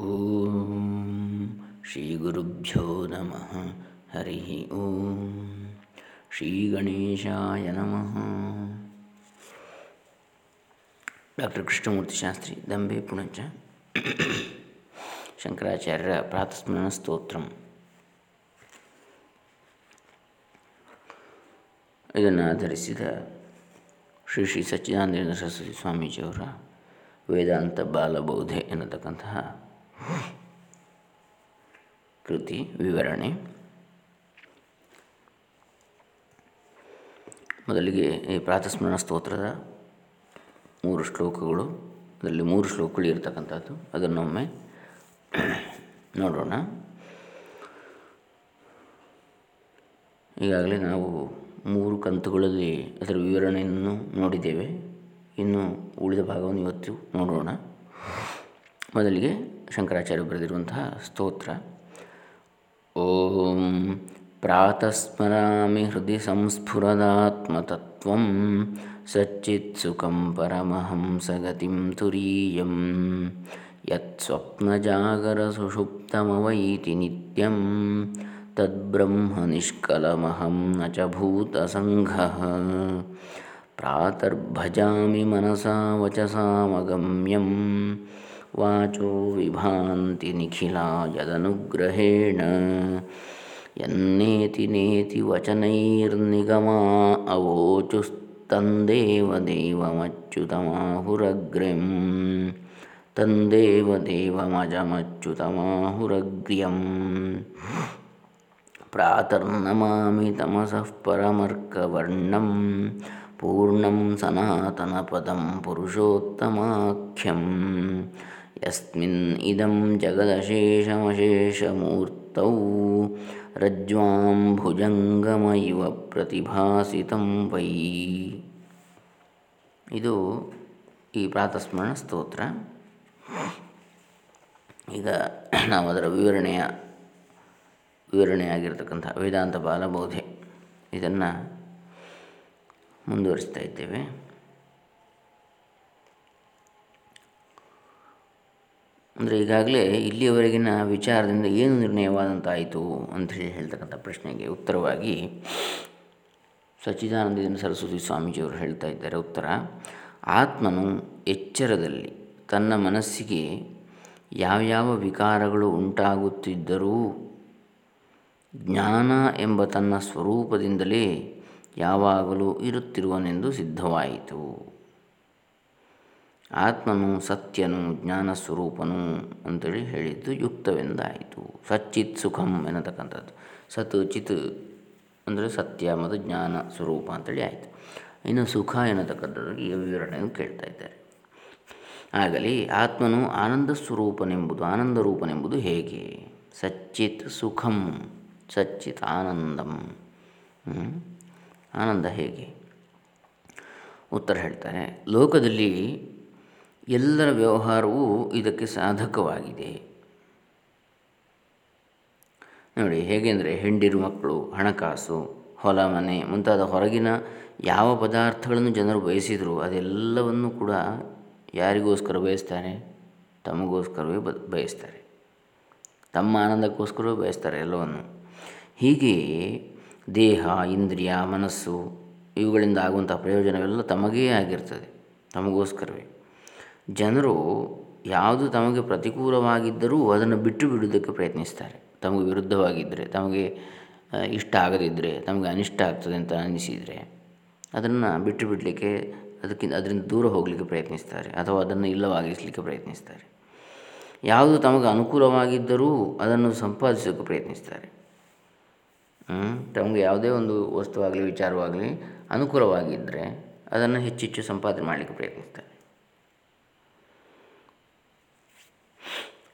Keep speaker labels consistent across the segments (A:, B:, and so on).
A: ಓಂ ಶ್ರೀ ಗುರುಭ್ಯೋ ನಮಃ ಹರಿ ಓಂ ಶ್ರೀ ಗಣೇಶಾಯ ನಮಃ ಡಾಕ್ಟರ್ ಕೃಷ್ಣಮೂರ್ತಿ ಶಾಸ್ತ್ರಿ ದಂಬೆ ಪುಣಚ ಶಂಕರಾಚಾರ್ಯರ ಪ್ರಾತಸ್ಮರಣ ಸ್ತೋತ್ರಂ ಇದನ್ನು ಆಧರಿಸಿದ ಶ್ರೀ ಶ್ರೀ ಸಚ್ಚಿದಾನಂದ ಸರಸ್ವತಿ ಸ್ವಾಮೀಜಿಯವರ ವೇದಾಂತ ಬಾಲಬೋಧೆ ಎನ್ನತಕ್ಕಂತಹ ಕೃತಿ, ವಿವರಣೆ. ಮೊದಲಿಗೆ ಈ ಪ್ರಾತಸ್ಮರಣ ಸ್ತೋತ್ರದ ಮೂರು ಶ್ಲೋಕಗಳು. ಅದರಲ್ಲಿ ಮೂರು ಶ್ಲೋಕಗಳು ಇರತಕ್ಕಂಥದ್ದು. ಅದನ್ನೊಮ್ಮೆ ನೋಡೋಣ. ಈಗಾಗಲೇ ನಾವು ಮೂರು ಕಂತುಗಳಲ್ಲಿ ಅದರ ವಿವರಣೆಯನ್ನು ನೋಡಿದ್ದೇವೆ. ಇನ್ನು ಉಳಿದ ಭಾಗವನ್ನು ಇವತ್ತು ನೋಡೋಣ. ಮೊದಲಿಗೆ ಶಂಕರಾಚಾರ್ಯ ಬರೆದಿರುವಂತಹ ಸ್ತೋತ್ರ. ಓಂ ಪ್ರಾತಸ್ಮರಾಮಿ ಹೃದಯ ಸಂಸ್ಫುರದಾತ್ಮತತ್ವಂ ಸಚ್ಚಿತ್ಸುಖಂ ಪರಮಹಂಸಗತಿಂ ತುರೀಯಂ ಯತ್ಸ್ವಪ್ನಜಾಗರಸುಷುಪ್ತಮವೈತಿ ನಿತ್ಯಂ ತದ್ಬ್ರಹ್ಮ ನಿಷ್ಕಲಮಹಂ ನ ಚ ಭೂತಸಂಘಃ ಪ್ರಾತರ್ಭಜಾಮಿ ಮನಸಾ ವಚಸಾಮಗಮ್ಯಂ ವಾಚೋ ವಿಭಾಂತಿ ನಿಖಿಲಾ ಯದನುಗ್ರಹೇಣ ಯನ್ನೇತಿ ನೇತಿ ವಚನೈರ್ನಿಗಮಾ ಅವೋಚುಸ್ತಂದೇವ ದೇವಮಚ್ಯುತಮಾಹುರಗ್ರ್ಯಂ ತಂದೇವ ದೇವಮಜಮಚ್ಯುತಮಾಹುರಗ್ರ್ಯಂ ಪ್ರಾತರ್ನಮಾಮಿ ತಮಸಃ ಪರಮರ್ಕವರ್ಣಂ ಪೂರ್ಣಂ ಸನಾತನಪದಂ ಪುರುಷೋತ್ತಮಾಖ್ಯಂ ಯಸ್ಮಿನ್ ಇದಂ ಜಗದಶೇಷಮಶೇಷಮೂರ್ತೌ ರಜ್ವಾಂ ಭುಜಂಗಮ ಇವ ಪ್ರತಿಭಾಸಿತಂ ವೈ ಇದು ಈ ಪ್ರಾತಸ್ಮರಣ ಸ್ತೋತ್ರ. ಈಗ ನಾವು ಅದರ ವಿವರಣೆಯ ವಿವರಣೆಯಾಗಿರ್ತಕ್ಕಂಥ ವೇದಾಂತ ಬಾಲಬೋಧೆ ಇದನ್ನು ಮುಂದುವರಿಸ್ತಾ ಇದ್ದೇವೆ. ಅಂದರೆ ಈಗಾಗಲೇ ಇಲ್ಲಿಯವರೆಗಿನ ವಿಚಾರದಿಂದ ಏನು ನಿರ್ಣಯವಾದಂತಾಯಿತು ಅಂಥೇಳಿ ಹೇಳ್ತಕ್ಕಂಥ ಪ್ರಶ್ನೆಗೆ ಉತ್ತರವಾಗಿ ಸಚ್ಚಿದಾನಂದ ಸರಸ್ವತಿ ಸ್ವಾಮೀಜಿಯವರು ಹೇಳ್ತಾ ಇದ್ದಾರೆ. ಉತ್ತರ, ಆತ್ಮನು ಎಚ್ಚರದಲ್ಲಿ ತನ್ನ ಮನಸ್ಸಿಗೆ ಯಾವ್ಯಾವ ವಿಕಾರಗಳು ಉಂಟಾಗುತ್ತಿದ್ದರೂ ಜ್ಞಾನ ಎಂಬ ತನ್ನ ಸ್ವರೂಪದಿಂದಲೇ ಯಾವಾಗಲೂ ಇರುತ್ತಿರುವನೆಂದು ಸಿದ್ಧವಾಯಿತು. ಆತ್ಮನು ಸತ್ಯನು ಜ್ಞಾನ ಸ್ವರೂಪನು ಅಂತೇಳಿ ಹೇಳಿದ್ದು ಯುಕ್ತವೆಂದಾಯಿತು. ಸಚ್ಚಿತ್ ಸುಖಂ ಎನ್ನತಕ್ಕಂಥದ್ದು. ಸತ್ ಚಿತ್ ಅಂದರೆ ಸತ್ಯ ಮತ್ತು ಜ್ಞಾನ ಸ್ವರೂಪ ಅಂತೇಳಿ ಆಯಿತು. ಇನ್ನು ಸುಖ ಎನ್ನತಕ್ಕಂಥದ್ದು ಈ ವಿವರಣೆಯನ್ನು ಕೇಳ್ತಾ ಇದ್ದಾರೆ. ಆಗಲಿ, ಆತ್ಮನು ಆನಂದ ಸ್ವರೂಪನೆಂಬುದು ಆನಂದ ರೂಪನೆಂಬುದು ಹೇಗೆ? ಸಚ್ಚಿತ್ ಸುಖಂ, ಸಚ್ಚಿತ್ ಆನಂದಂ. ಆನಂದ ಹೇಗೆ? ಉತ್ತರ ಹೇಳ್ತಾರೆ. ಲೋಕದಲ್ಲಿ ಎಲ್ಲರ ವ್ಯವಹಾರವೂ ಇದಕ್ಕೆ ಸಾಧಕವಾಗಿದೆ. ನೋಡಿ, ಹೇಗೆಂದರೆ ಹೆಂಡಿರು ಮಕ್ಕಳು, ಹಣಕಾಸು, ಹೊಲ, ಮನೆ ಮುಂತಾದ ಹೊರಗಿನ ಯಾವ ಪದಾರ್ಥಗಳನ್ನು ಜನರು ಬಯಸಿದರೂ ಅದೆಲ್ಲವನ್ನು ಕೂಡ ಯಾರಿಗೋಸ್ಕರ ಬಯಸ್ತಾರೆ? ತಮಗೋಸ್ಕರವೇ ಬ, ಬಯಸ್ತಾರೆ. ತಮ್ಮ ಆನಂದಕ್ಕೋಸ್ಕರವೇ ಬಯಸ್ತಾರೆ ಎಲ್ಲವನ್ನು. ಹೀಗೆಯೇ ದೇಹ, ಇಂದ್ರಿಯ, ಮನಸ್ಸು ಇವುಗಳಿಂದ ಆಗುವಂಥ ಪ್ರಯೋಜನವೆಲ್ಲ ತಮಗೇ ಆಗಿರ್ತದೆ. ತಮಗೋಸ್ಕರವೇ. ಜನರು ಯಾವುದು ತಮಗೆ ಪ್ರತಿಕೂಲವಾಗಿದ್ದರೂ ಅದನ್ನು ಬಿಟ್ಟು ಬಿಡುವುದಕ್ಕೆ ಪ್ರಯತ್ನಿಸ್ತಾರೆ. ತಮಗೆ ವಿರುದ್ಧವಾಗಿದ್ದರೆ, ತಮಗೆ ಇಷ್ಟ ಆಗದಿದ್ದರೆ, ತಮಗೆ ಅನಿಷ್ಟ ಆಗ್ತದೆ ಅಂತ ಅನ್ನಿಸಿದರೆ ಅದನ್ನು ಬಿಟ್ಟು ಬಿಡಲಿಕ್ಕೆ ಅದಕ್ಕಿಂತ, ಅದರಿಂದ ದೂರ ಹೋಗಲಿಕ್ಕೆ ಪ್ರಯತ್ನಿಸ್ತಾರೆ ಅಥವಾ ಅದನ್ನು ಇಲ್ಲವಾಗಿಸಲಿಕ್ಕೆ ಪ್ರಯತ್ನಿಸ್ತಾರೆ. ಯಾವುದು ತಮಗೆ ಅನುಕೂಲವಾಗಿದ್ದರೂ ಅದನ್ನು ಸಂಪಾದಿಸೋಕ್ಕೆ ಪ್ರಯತ್ನಿಸ್ತಾರೆ. ತಮಗೆ ಯಾವುದೇ ಒಂದು ವಸ್ತುವಾಗಲಿ, ವಿಚಾರವಾಗಲಿ ಅನುಕೂಲವಾಗಿದ್ದರೆ ಅದನ್ನು ಹೆಚ್ಚೆಚ್ಚು ಸಂಪಾದನೆ ಮಾಡಲಿಕ್ಕೆ ಪ್ರಯತ್ನಿಸ್ತಾರೆ.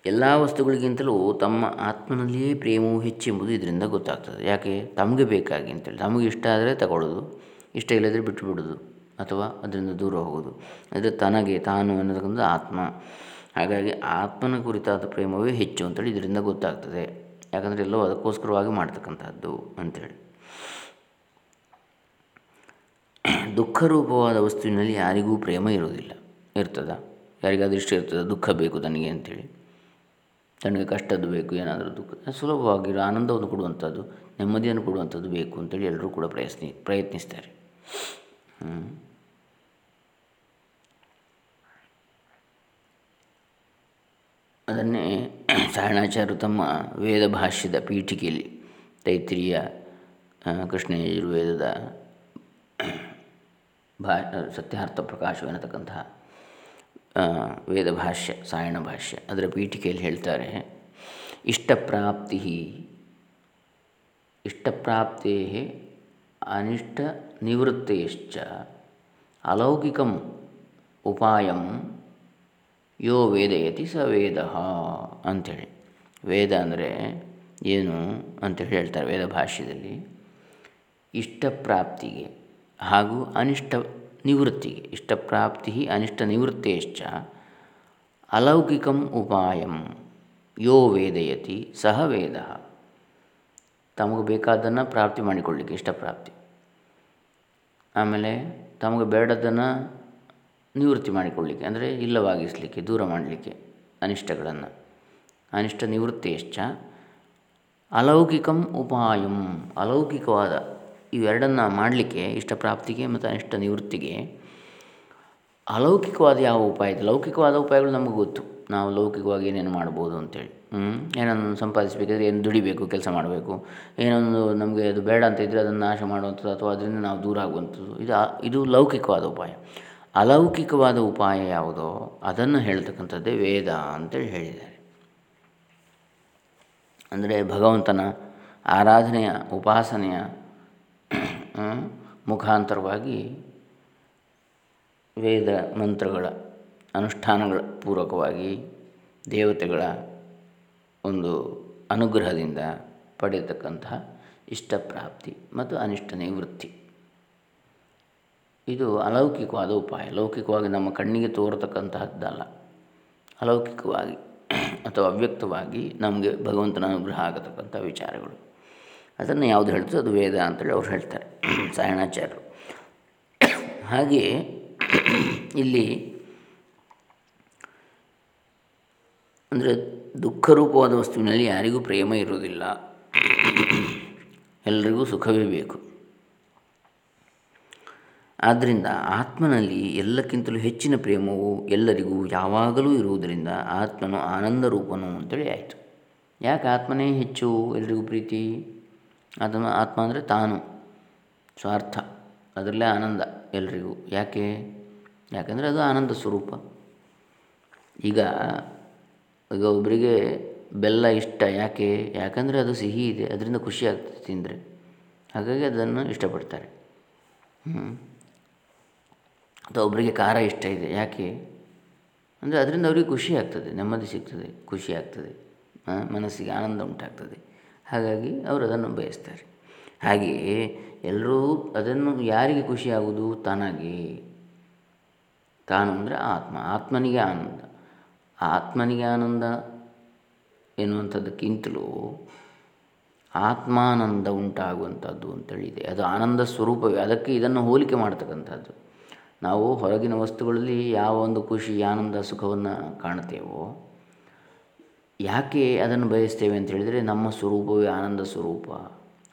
A: ಎಲ್ಲ ವಸ್ತುಗಳಿಗಿಂತಲೂ ತಮ್ಮ ಆತ್ಮನಲ್ಲಿಯೇ ಪ್ರೇಮವು ಹೆಚ್ಚೆಂಬುದು ಇದರಿಂದ ಗೊತ್ತಾಗ್ತದೆ. ಯಾಕೆ? ತಮಗೆ ಬೇಕಾಗಿ ಅಂತೇಳಿ. ತಮಗೆ ಇಷ್ಟ ಆದರೆ ತಗೊಳ್ಳೋದು. ಇಷ್ಟ ಇಲ್ಲದ್ರೆ ಬಿಟ್ಟು ಬಿಡೋದು ಅಥವಾ ಅದರಿಂದ ದೂರ ಹೋಗೋದು. ಅಂದರೆ ತನಗೆ, ತಾನು ಅನ್ನೋದಕ್ಕಿಂತ ಆತ್ಮ. ಹಾಗಾಗಿ ಆತ್ಮನ ಕುರಿತಾದ ಪ್ರೇಮವೇ ಹೆಚ್ಚು ಅಂತೇಳಿ ಇದರಿಂದ ಗೊತ್ತಾಗ್ತದೆ. ಯಾಕಂದರೆ ಎಲ್ಲೋ ಅದಕ್ಕೋಸ್ಕರವಾಗಿ ಮಾಡ್ತಕ್ಕಂಥದ್ದು ಅಂಥೇಳಿ ದುಃಖರೂಪವಾದ ವಸ್ತುವಿನಲ್ಲಿ ಯಾರಿಗೂ ಪ್ರೇಮ ಇರೋದಿಲ್ಲ ಇರ್ತದ? ಯಾರಿಗಾದ್ರೂ ಇಷ್ಟ ಇರ್ತದೆ? ದುಃಖ ಬೇಕು ತನಗೆ ಅಂಥೇಳಿ ತನಗೆ ಕಷ್ಟದ್ದು ಬೇಕು, ಏನಾದರೂ ದುಃಖ ಸುಲಭವಾಗಿರೋ ಆನಂದವನ್ನು ಕೊಡುವಂಥದ್ದು, ನೆಮ್ಮದಿಯನ್ನು ಕೊಡುವಂಥದ್ದು ಬೇಕು ಅಂತೇಳಿ ಎಲ್ಲರೂ ಕೂಡ ಪ್ರಯತ್ನಿ, ಪ್ರಯತ್ನಿಸ್ತಾರೆ. ಅದನ್ನೇ ಸಾಯಣಾಚಾರ್ಯರು ತಮ್ಮ ವೇದ ಭಾಷ್ಯದ ಪೀಠಿಕೆಯಲ್ಲಿ ತೈತ್ರಿಯ ಕೃಷ್ಣ ಯಜುರ್ವೇದದ ಭಾ, ಸತ್ಯಾರ್ಥ ಪ್ರಕಾಶವೆನ್ನತಕ್ಕಂತಹ ವೇದಭಾಷ್ಯ, ಸಾಯಣ ಭಾಷ್ಯ ಅದರ ಪೀಠಿಕೆಯಲ್ಲಿ ಹೇಳ್ತಾರೆ ಇಷ್ಟಪ್ರಾಪ್ತಿ ಇಷ್ಟಪ್ರಾಪ್ತೇ ಅನಿಷ್ಟ ನಿವೃತ್ತೆಯಶ್ಚ ಅಲೌಕಿಕಂ ಉಪಾಯಂ ಯೋ ವೇದಯತಿ ಸ ವೇದ ಅಂಥೇಳಿ. ವೇದ ಅಂದರೆ ಏನು ಅಂತೇಳಿ ಹೇಳ್ತಾರೆ ವೇದ ಭಾಷ್ಯದಲ್ಲಿ ಇಷ್ಟಪ್ರಾಪ್ತಿಗೆ ಹಾಗೂ ಅನಿಷ್ಟ ನಿವೃತ್ತಿಗೆ, ಇಷ್ಟಪ್ರಾಪ್ತಿ ಅನಿಷ್ಟ ನಿವೃತ್ತೇಶ್ಚ, ಅಲೌಕಿಕಂ ಉಪಾಯಂ, ಯೋ ವೇದಯತಿ ಸಹ ವೇದ. ತಮಗೆ ಬೇಕಾದನ್ನು ಪ್ರಾಪ್ತಿ ಮಾಡಿಕೊಳ್ಳಿಕ್ಕೆ ಇಷ್ಟಪ್ರಾಪ್ತಿ. ಆಮೇಲೆ ತಮಗೆ ಬೇಡದನ್ನು ನಿವೃತ್ತಿ ಮಾಡಿಕೊಳ್ಳಿಕ್ಕೆ, ಅಂದರೆ ಇಲ್ಲವಾಗಿಸಲಿಕ್ಕೆ, ದೂರ ಮಾಡಲಿಕ್ಕೆ ಅನಿಷ್ಟಗಳನ್ನು. ಅನಿಷ್ಟ ನಿವೃತ್ತೇಶ್ಚ, ಅಲೌಕಿಕಂ ಉಪಾಯಂ, ಅಲೌಕಿಕವಾದ ಇವೆರಡನ್ನು ಮಾಡಲಿಕ್ಕೆ ಇಷ್ಟಪ್ರಾಪ್ತಿಗೆ ಮತ್ತು ಅನಿಷ್ಟ ನಿವೃತ್ತಿಗೆ ಅಲೌಕಿಕವಾದ ಯಾವ ಉಪಾಯ ಇದೆ? ಲೌಕಿಕವಾದ ಉಪಾಯಗಳು ನಮಗೆ ಗೊತ್ತು. ನಾವು ಲೌಕಿಕವಾಗಿ ಏನೇನು ಮಾಡ್ಬೋದು ಅಂತೇಳಿ. ಹ್ಞೂ ಏನನ್ನು ಸಂಪಾದಿಸಬೇಕಾದ್ರೆ ಏನು ದುಡಿಬೇಕು, ಕೆಲಸ ಮಾಡಬೇಕು. ಏನೊಂದು ನಮಗೆ ಅದು ಬೇಡ ಅಂತ ಇದ್ದರೆ ಅದನ್ನು ನಾಶ ಮಾಡುವಂಥದ್ದು ಅಥವಾ ಅದರಿಂದ ನಾವು ದೂರ ಆಗುವಂಥದ್ದು. ಇದು ಇದು ಲೌಕಿಕವಾದ ಉಪಾಯ. ಅಲೌಕಿಕವಾದ ಉಪಾಯ ಯಾವುದೋ ಅದನ್ನು ಹೇಳ್ತಕ್ಕಂಥದ್ದೇ ವೇದ ಅಂತೇಳಿ ಹೇಳಿದ್ದಾರೆ. ಅಂದರೆ ಭಗವಂತನ ಆರಾಧನೆಯ, ಉಪಾಸನೆಯ ಮುಖಾಂತರವಾಗಿ ವೇದ ಮಂತ್ರಗಳ ಅನುಷ್ಠಾನಗಳ ಪೂರಕವಾಗಿ ದೇವತೆಗಳ ಒಂದು ಅನುಗ್ರಹದಿಂದ ಪಡೆಯತಕ್ಕಂತಹ ಇಷ್ಟಪ್ರಾಪ್ತಿ ಮತ್ತು ಅನಿಷ್ಟ ನಿವೃತ್ತಿ ಇದು ಅಲೌಕಿಕವಾದ ಉಪಾಯ. ಲೌಕಿಕವಾಗಿ ನಮ್ಮ ಕಣ್ಣಿಗೆ ತೋರತಕ್ಕಂತಹದ್ದಲ್ಲ. ಅಲೌಕಿಕವಾಗಿ ಅಥವಾ ಅವ್ಯಕ್ತವಾಗಿ ನಮಗೆ ಭಗವಂತನ ಅನುಗ್ರಹ ಆಗತಕ್ಕಂಥ ವಿಚಾರಗಳು. ಅದನ್ನು ಯಾವುದು ಹೇಳ್ತದೆ ಅದು ವೇದ ಅಂತೇಳಿ ಅವ್ರು ಹೇಳ್ತಾರೆ, ಸಾಯಣಾಚಾರ್ಯರು. ಹಾಗೆಯೇ ಇಲ್ಲಿ ಅಂದರೆ ದುಃಖರೂಪವಾದ ವಸ್ತುವಿನಲ್ಲಿ ಯಾರಿಗೂ ಪ್ರೇಮ ಇರುವುದಿಲ್ಲ. ಎಲ್ಲರಿಗೂ ಸುಖವೇ ಬೇಕು. ಆದ್ದರಿಂದ ಆತ್ಮನಲ್ಲಿ ಎಲ್ಲಕ್ಕಿಂತಲೂ ಹೆಚ್ಚಿನ ಪ್ರೇಮವು ಎಲ್ಲರಿಗೂ ಯಾವಾಗಲೂ ಇರುವುದರಿಂದ ಆತ್ಮನು ಆನಂದ ರೂಪನು ಅಂತೇಳಿ ಆಯಿತು. ಯಾಕೆ ಆತ್ಮನೇ ಹೆಚ್ಚು ಎಲ್ಲರಿಗೂ ಪ್ರೀತಿ? ಅದನ್ನು ಆತ್ಮ ಅಂದರೆ ತಾನು, ಸ್ವಾರ್ಥ, ಅದರಲ್ಲೇ ಆನಂದ ಎಲ್ರಿಗೂ. ಯಾಕೆ? ಯಾಕಂದರೆ ಅದು ಆನಂದ ಸ್ವರೂಪ. ಈಗ ಈಗ ಒಬ್ಬರಿಗೆ ಬೆಲ್ಲ ಇಷ್ಟ, ಯಾಕೆ? ಯಾಕಂದರೆ ಅದು ಸಿಹಿ ಇದೆ, ಅದರಿಂದ ಖುಷಿ ಆಗ್ತದೆ ತಿಂದರೆ. ಹಾಗಾಗಿ ಅದನ್ನು ಇಷ್ಟಪಡ್ತಾರೆ. ಅಥವಾ ಒಬ್ಬರಿಗೆ ಖಾರ ಇಷ್ಟ ಇದೆ, ಯಾಕೆ? ಅಂದರೆ ಅದರಿಂದ ಅವರಿಗೆ ಖುಷಿ ಆಗ್ತದೆ, ನೆಮ್ಮದಿ ಸಿಗ್ತದೆ, ಖುಷಿ ಆಗ್ತದೆ ಮನಸ್ಸಿಗೆ ಆನಂದ ಉಂಟಾಗ್ತದೆ. ಹಾಗಾಗಿ ಅವರು ಅದನ್ನು ಬಯಸ್ತಾರೆ. ಹಾಗೆಯೇ ಎಲ್ಲರೂ ಅದನ್ನು ಯಾರಿಗೆ ಖುಷಿಯಾಗುವುದು? ತನಗೆ. ತಾನು ಅಂದರೆ ಆತ್ಮ. ಆತ್ಮನಿಗೆ ಆನಂದ. ಆತ್ಮನಿಗೆ ಆನಂದ ಎನ್ನುವಂಥದ್ದಕ್ಕಿಂತಲೂ ಆತ್ಮಾನಂದ ಉಂಟಾಗುವಂಥದ್ದು ಅಂತೇಳಿದೆ. ಅದು ಆನಂದ ಸ್ವರೂಪವೇ. ಅದಕ್ಕೆ ಇದನ್ನು ಹೋಲಿಕೆ ಮಾಡ್ತಕ್ಕಂಥದ್ದು. ನಾವು ಹೊರಗಿನ ವಸ್ತುಗಳಲ್ಲಿ ಯಾವ ಒಂದು ಖುಷಿ, ಆನಂದ, ಸುಖವನ್ನು ಕಾಣ್ತೇವೋ ಯಾಕೆ ಅದನ್ನು ಬಯಸ್ತೇವೆ ಅಂತ ಹೇಳಿದರೆ ನಮ್ಮ ಸ್ವರೂಪವೇ ಆನಂದ ಸ್ವರೂಪ,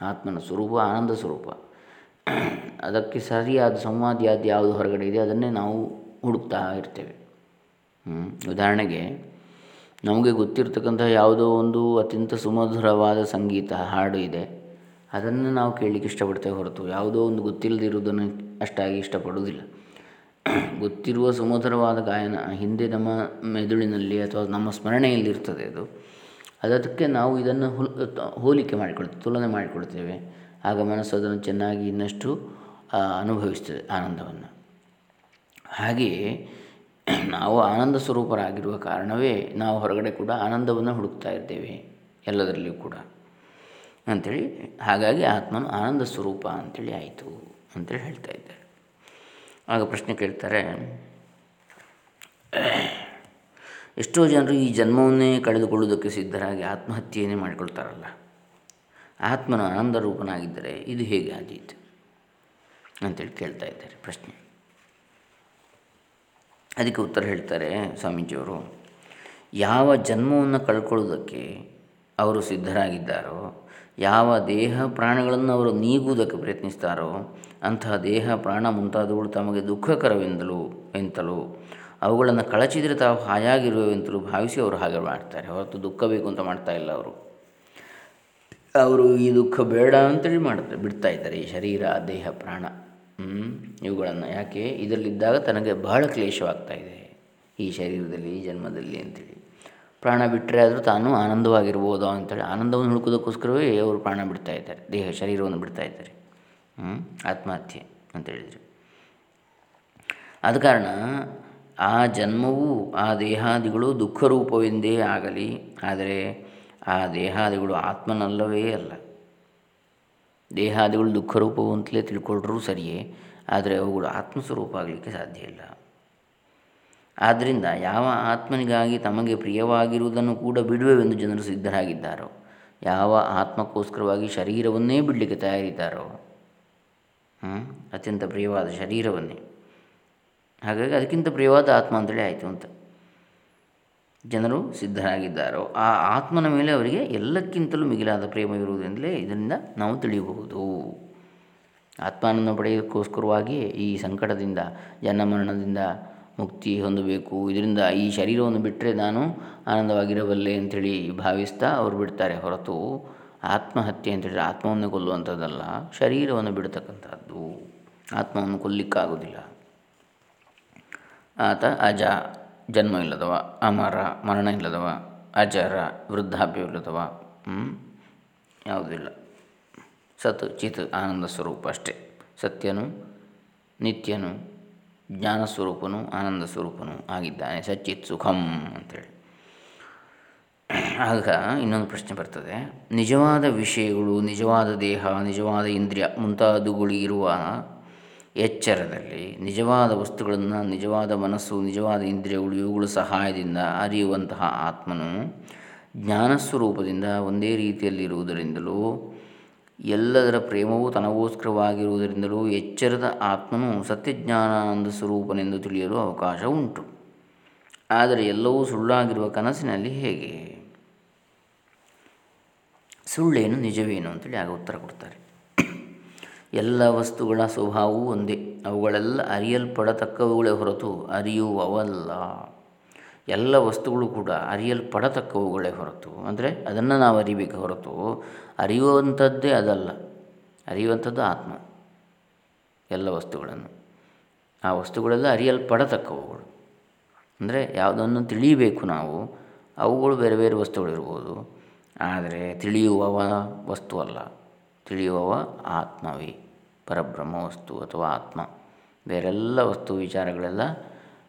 A: ಆತ್ಮನ ಸ್ವರೂಪ, ಆನಂದ ಸ್ವರೂಪ. ಅದಕ್ಕೆ ಸರಿಯಾದ ಸಂವಾದಿಯಾದ ಯಾವುದು ಹೊರಗಡೆ ಇದೆ ಅದನ್ನೇ ನಾವು ಹುಡುಕ್ತಾ ಇರ್ತೇವೆ. ಉದಾಹರಣೆಗೆ ನಮಗೆ ಗೊತ್ತಿರತಕ್ಕಂಥ ಯಾವುದೋ ಒಂದು ಅತ್ಯಂತ ಸುಮಧುರವಾದ ಸಂಗೀತ, ಹಾಡು ಇದೆ. ಅದನ್ನು ನಾವು ಕೇಳಲಿಕ್ಕೆ ಇಷ್ಟಪಡ್ತೇವೆ ಹೊರತು ಯಾವುದೋ ಒಂದು ಗೊತ್ತಿಲ್ಲದಿರುವುದನ್ನು ಅಷ್ಟಾಗಿ ಇಷ್ಟಪಡುವುದಿಲ್ಲ. ಗೊತ್ತಿರುವ ಸುಮಧುರವಾದ ಗಾಯನ ಹಿಂದೆ ನಮ್ಮ ಮೆದುಳಿನಲ್ಲಿ ಅಥವಾ ನಮ್ಮ ಸ್ಮರಣೆಯಲ್ಲಿ ಇರ್ತದೆ ಅದು. ಅದಕ್ಕೆ ನಾವು ಇದನ್ನು ಹೋಲಿಕೆ ಮಾಡಿಕೊಳ್ತೇವೆ, ತುಲನೆ ಮಾಡಿಕೊಳ್ತೇವೆ. ಆಗ ಮನಸ್ಸು ಅದನ್ನು ಚೆನ್ನಾಗಿ ಇನ್ನಷ್ಟು ಅನುಭವಿಸ್ತದೆ ಆನಂದವನ್ನು. ಹಾಗೆಯೇ ನಾವು ಆನಂದ ಸ್ವರೂಪರಾಗಿರುವ ಕಾರಣವೇ ನಾವು ಹೊರಗಡೆ ಕೂಡ ಆನಂದವನ್ನು ಹುಡುಕ್ತಾ ಇದ್ದೇವೆ, ಎಲ್ಲದರಲ್ಲಿಯೂ ಕೂಡ. ಅಂಥೇಳಿ ಹಾಗಾಗಿ ಆತ್ಮನು ಆನಂದ ಸ್ವರೂಪ ಅಂಥೇಳಿ ಆಯಿತು ಅಂತೇಳಿ ಹೇಳ್ತಾ ಇದ್ದಾರೆ. ಆಗ ಪ್ರಶ್ನೆ ಕೇಳ್ತಾರೆ, ಎಷ್ಟೋ ಜನರು ಈ ಜನ್ಮವನ್ನೇ ಕಳೆದುಕೊಳ್ಳುವುದಕ್ಕೆ ಸಿದ್ಧರಾಗಿ ಆತ್ಮಹತ್ಯೆಯನ್ನೇ ಮಾಡಿಕೊಳ್ತಾರಲ್ಲ. ಆತ್ಮನ ಆನಂದ ರೂಪನಾಗಿದ್ದರೆ ಇದು ಹೇಗೆ ಆದೀತು ಅಂತೇಳಿ ಕೇಳ್ತಾ ಇದ್ದಾರೆ ಪ್ರಶ್ನೆ. ಅದಕ್ಕೆ ಉತ್ತರ ಹೇಳ್ತಾರೆ ಸ್ವಾಮೀಜಿಯವರು, ಯಾವ ಜನ್ಮವನ್ನು ಕಳ್ಕೊಳ್ಳೋದಕ್ಕೆ ಅವರು ಸಿದ್ಧರಾಗಿದ್ದಾರೋ ಯಾವ ದೇಹ ಪ್ರಾಣಗಳನ್ನು ಅವರು ನೀಗುವುದಕ್ಕೆ ಪ್ರಯತ್ನಿಸ್ತಾರೋ ಅಂತಹ ದೇಹ ಪ್ರಾಣ ಮುಂತಾದವುಗಳು ತಮಗೆ ದುಃಖಕರವೆಂದಲೂ, ಎಂತಲೂ. ಅವುಗಳನ್ನು ಕಳಚಿದರೆ ತಾವು ಹಾಯಾಗಿರುವೆವೆಂತಲೂ ಭಾವಿಸಿ ಅವರು ಹಾಗೆ ಮಾಡ್ತಾರೆ. ಹೊರತು ದುಃಖ ಬೇಕು ಅಂತ ಮಾಡ್ತಾ ಇಲ್ಲ ಅವರು. ಅವರು ಈ ದುಃಖ ಬೇಡ ಅಂತೇಳಿ ಮಾಡ್ತಾರೆ. ಬಿಡ್ತಾ ಇದ್ದಾರೆ ಈ ಶರೀರ, ದೇಹ, ಪ್ರಾಣ. ಇವುಗಳನ್ನು ಯಾಕೆ? ಇದರಲ್ಲಿದ್ದಾಗ ತನಗೆ ಬಹಳ ಕ್ಲೇಶವಾಗ್ತಾ ಇದೆ ಈ ಶರೀರದಲ್ಲಿ, ಈ ಜನ್ಮದಲ್ಲಿ ಅಂತೇಳಿ. ಪ್ರಾಣ ಬಿಟ್ಟರೆ ಆದರೂ ತಾನು ಆನಂದವಾಗಿರ್ಬೋದು ಅಂತೇಳಿ ಆನಂದವನ್ನು ಹುಡುಕೋದಕ್ಕೋಸ್ಕರವೇ ಅವರು ಪ್ರಾಣ ಬಿಡ್ತಾ ಇದ್ದಾರೆ. ದೇಹ, ಶರೀರವನ್ನು ಬಿಡ್ತಾ ಇದ್ದಾರೆ. ಆತ್ಮಹತ್ಯೆ ಅಂತ ಹೇಳಿದರು. ಆದ ಕಾರಣ ಆ ಜನ್ಮವು ಆ ದೇಹಾದಿಗಳು ದುಃಖರೂಪವೆಂದೇ ಆಗಲಿ, ಆದರೆ ಆ ದೇಹಾದಿಗಳು ಆತ್ಮನಲ್ಲವೇ ಅಲ್ಲ. ದೇಹಾದಿಗಳು ದುಃಖರೂಪವು ಅಂತಲೇ ತಿಳ್ಕೊಂಡ್ರೂ ಸರಿಯೇ, ಆದರೆ ಅವುಗಳು ಆತ್ಮಸ್ವರೂಪ ಆಗಲಿಕ್ಕೆ ಸಾಧ್ಯ ಇಲ್ಲ. ಆದ್ದರಿಂದ ಯಾವ ಆತ್ಮನಿಗಾಗಿ ತಮಗೆ ಪ್ರಿಯವಾಗಿರುವುದನ್ನು ಕೂಡ ಬಿಡುವೆವೆಂದು ಜನರು ಸಿದ್ಧರಾಗಿದ್ದಾರೋ, ಯಾವ ಆತ್ಮಕ್ಕೋಸ್ಕರವಾಗಿ ಶರೀರವನ್ನೇ ಬಿಡಲಿಕ್ಕೆ ತಯಾರಿದ್ದಾರೋ? ಅತ್ಯಂತ ಪ್ರಿಯವಾದ ಶರೀರವನ್ನೇ. ಹಾಗಾಗಿ ಅದಕ್ಕಿಂತ ಪ್ರಿಯವಾದ ಆತ್ಮ ಅಂತೇಳಿ ಆಯಿತು ಅಂತ. ಜನರು ಸಿದ್ಧರಾಗಿದ್ದಾರೋ, ಆ ಆತ್ಮನ ಮೇಲೆ ಅವರಿಗೆ ಎಲ್ಲಕ್ಕಿಂತಲೂ ಮಿಗಿಲಾದ ಪ್ರೇಮ ಇರುವುದೆಂದಲೇ ಇದರಿಂದ ನಾವು ತಿಳಿಯಬಹುದು. ಆತ್ಮಾನನ್ನು ಪಡೆಯೋದಕ್ಕೋಸ್ಕರವಾಗಿಯೇ ಈ ಸಂಕಟದಿಂದ ಜನ ಮರಣದಿಂದ ಮುಕ್ತಿ ಹೊಂದಬೇಕು. ಇದರಿಂದ ಈ ಶರೀರವನ್ನು ಬಿಟ್ಟರೆ ನಾನು ಆನಂದವಾಗಿರಬಲ್ಲೆ ಅಂಥೇಳಿ ಭಾವಿಸ್ತಾ ಅವರು ಬಿಡ್ತಾರೆ. ಹೊರತು ಆತ್ಮಹತ್ಯೆ ಅಂತೇಳಿದರೆ ಆತ್ಮವನ್ನು ಕೊಲ್ಲುವಂಥದ್ದಲ್ಲ, ಶರೀರವನ್ನು ಬಿಡ್ತಕ್ಕಂಥದ್ದು. ಆತ್ಮವನ್ನು ಕೊಲ್ಲಿಕ್ಕಾಗೋದಿಲ್ಲ ಆತ ಅಜ, ಜನ್ಮ ಇಲ್ಲದವ, ಅಮರ, ಮರಣ ಇಲ್ಲದವ, ಅಜರ ವೃದ್ಧಾಪ್ಯವಿಲ್ಲದವ ಯಾವುದಿಲ್ಲ ಸತ್, ಚಿತ್, ಆನಂದ ಸ್ವರೂಪ ಅಷ್ಟೇ. ಸತ್ಯನು, ನಿತ್ಯನು ಜ್ಞಾನ ಸ್ವರೂಪನು ಆನಂದ ಸ್ವರೂಪನು ಆಗಿದ್ದಾನೆ. ಸಚ್ಚಿತ್ ಸುಖಂ ಅಂತೇಳಿ. ಆಗ ಇನ್ನೊಂದು ಪ್ರಶ್ನೆ ಬರ್ತದೆ. ನಿಜವಾದ ವಿಷಯಗಳು, ನಿಜವಾದ ದೇಹ, ನಿಜವಾದ ಇಂದ್ರಿಯ ಮುಂತಾದವುಗಳಿರುವ ಎಚ್ಚರದಲ್ಲಿ ನಿಜವಾದ ವಸ್ತುಗಳನ್ನು, ನಿಜವಾದ ಮನಸ್ಸು, ನಿಜವಾದ ಇಂದ್ರಿಯಗಳು, ಇವುಗಳ ಸಹಾಯದಿಂದ ಅರಿಯುವಂತಹ ಆತ್ಮನು ಜ್ಞಾನಸ್ವರೂಪದಿಂದ ಒಂದೇ ರೀತಿಯಲ್ಲಿರುವುದರಿಂದಲೂ ಎಲ್ಲದರ ಪ್ರೇಮವು ತನಗೋಸ್ಕರವಾಗಿರುವುದರಿಂದಲೂ ಎಚ್ಚರದ ಆತ್ಮನು ಸತ್ಯಜ್ಞಾನಾನಂದ ಸ್ವರೂಪನೆಂದು ತಿಳಿಯಲು ಅವಕಾಶ ಉಂಟು ಆದರೆ ಎಲ್ಲವೂ ಸುಳ್ಳಾಗಿರುವ ಕನಸಿನಲ್ಲಿ ಹೇಗೆ? ಸುಳ್ಳೇನು ನಿಜವೇನು ಅಂತೇಳಿ ಆಗ ಉತ್ತರ ಕೊಡ್ತಾರೆ. ಎಲ್ಲ ವಸ್ತುಗಳ ಸ್ವಭಾವವೂ ಒಂದೇ. ಅವುಗಳೆಲ್ಲ ಅರಿಯಲ್ಪಡತಕ್ಕವುಗಳೇ ಹೊರತು ಅರಿಯುವವಲ್ಲ. ಎಲ್ಲ ವಸ್ತುಗಳು ಕೂಡ ಅರಿಯಲ್ಪಡತಕ್ಕವುಗಳೇ ಹೊರತು, ಅಂದರೆ ಅದನ್ನು ನಾವು ಅರಿಬೇಕು ಹೊರತು ಅರಿಯುವಂಥದ್ದೇ ಅದಲ್ಲ. ಅರಿಯುವಂಥದ್ದು ಆತ್ಮ, ಎಲ್ಲ ವಸ್ತುಗಳನ್ನು. ಆ ವಸ್ತುಗಳೆಲ್ಲ ಅರಿಯಲ್ಪಡತಕ್ಕವುಗಳು. ಅಂದರೆ ಯಾವುದನ್ನು ತಿಳಿಯಬೇಕು ನಾವು, ಅವುಗಳು ಬೇರೆ ಬೇರೆ ವಸ್ತುಗಳಿರ್ಬೋದು. ಆದರೆ ತಿಳಿಯುವವ ವಸ್ತು ಅಲ್ಲ. ತಿಳಿಯುವವ ಆತ್ಮವೇ, ಪರಬ್ರಹ್ಮ ವಸ್ತು ಅಥವಾ ಆತ್ಮ. ಬೇರೆಲ್ಲ ವಸ್ತು ವಿಚಾರಗಳೆಲ್ಲ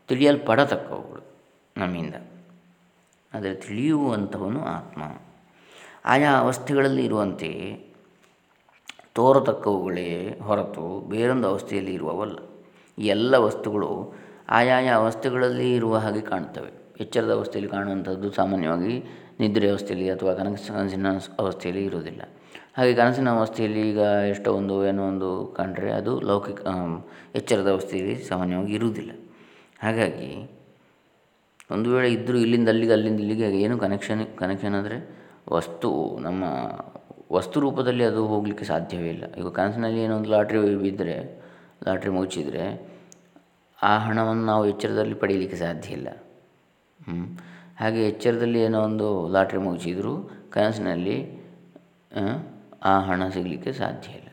A: ತಿಳಿಯಲ್ಪಡತಕ್ಕವುಗಳು. ನಮ್ಮಿಂದ. ಆದರೆ ತಿಳಿಯುವಂಥವನು ಆತ್ಮ. ಆಯಾ ಅವಸ್ಥೆಗಳಲ್ಲಿ ಇರುವಂತೆ ತೋರತಕ್ಕವುಗಳೇ ಹೊರತು ಬೇರೊಂದು ಅವಸ್ಥೆಯಲ್ಲಿ ಇರುವವಲ್ಲ. ಈ ಎಲ್ಲ ವಸ್ತುಗಳು ಆಯಾಯ ಅವಸ್ಥೆಗಳಲ್ಲಿ ಇರುವ ಹಾಗೆ ಕಾಣ್ತವೆ ಎಚ್ಚರದ ಅವಸ್ಥೆಯಲ್ಲಿ ಕಾಣುವಂಥದ್ದು ಸಾಮಾನ್ಯವಾಗಿ ನಿದ್ರೆ ಅವಸ್ಥೆಯಲ್ಲಿ ಅಥವಾ ಕನಸು ಕನಸಿನ ಅವಸ್ಥೆಯಲ್ಲಿ ಇರುವುದಿಲ್ಲ. ಹಾಗೆ ಕನಸಿನ ಅವಸ್ಥೆಯಲ್ಲಿ ಈಗ ಎಷ್ಟೋ ಒಂದು ಏನೋ ಒಂದು ಕಂಡ್ರೆ ಅದು ಲೌಕಿಕ ಎಚ್ಚರದ ಅವಸ್ಥೆಯಲ್ಲಿ ಸಾಮಾನ್ಯವಾಗಿ ಇರುವುದಿಲ್ಲ. ಹಾಗಾಗಿ ಒಂದು ವೇಳೆ ಇದ್ದರೂ ಇಲ್ಲಿಂದ ಅಲ್ಲಿಗೆ, ಅಲ್ಲಿಂದ ಇಲ್ಲಿಗೆ ಏನು ಕನೆಕ್ಷನ್ ಕನೆಕ್ಷನ್ ಅಂದರೆ ವಸ್ತು, ನಮ್ಮ ವಸ್ತು ರೂಪದಲ್ಲಿ ಅದು ಹೋಗಲಿಕ್ಕೆ ಸಾಧ್ಯವೇ ಇಲ್ಲ. ಈಗ ಕನಸಿನಲ್ಲಿ ಏನೋ ಒಂದು ಲಾಟ್ರಿ ಬಿದ್ದರೆ ಲಾಟ್ರಿ ಮುಚ್ಚಿದರೆ ಆ ಹಣವನ್ನು ನಾವು ಎಚ್ಚರದಲ್ಲಿ ಪಡೀಲಿಕ್ಕೆ ಸಾಧ್ಯ ಇಲ್ಲ. ಹಾಗೆ ಎಚ್ಚರದಲ್ಲಿ ಏನೋ ಒಂದು ಲಾಟ್ರಿ ಮುಗಿಸಿದರೂ ಕನಸಿನಲ್ಲಿ ಆ ಹಣ ಸಿಗಲಿಕ್ಕೆ ಸಾಧ್ಯ ಇಲ್ಲ.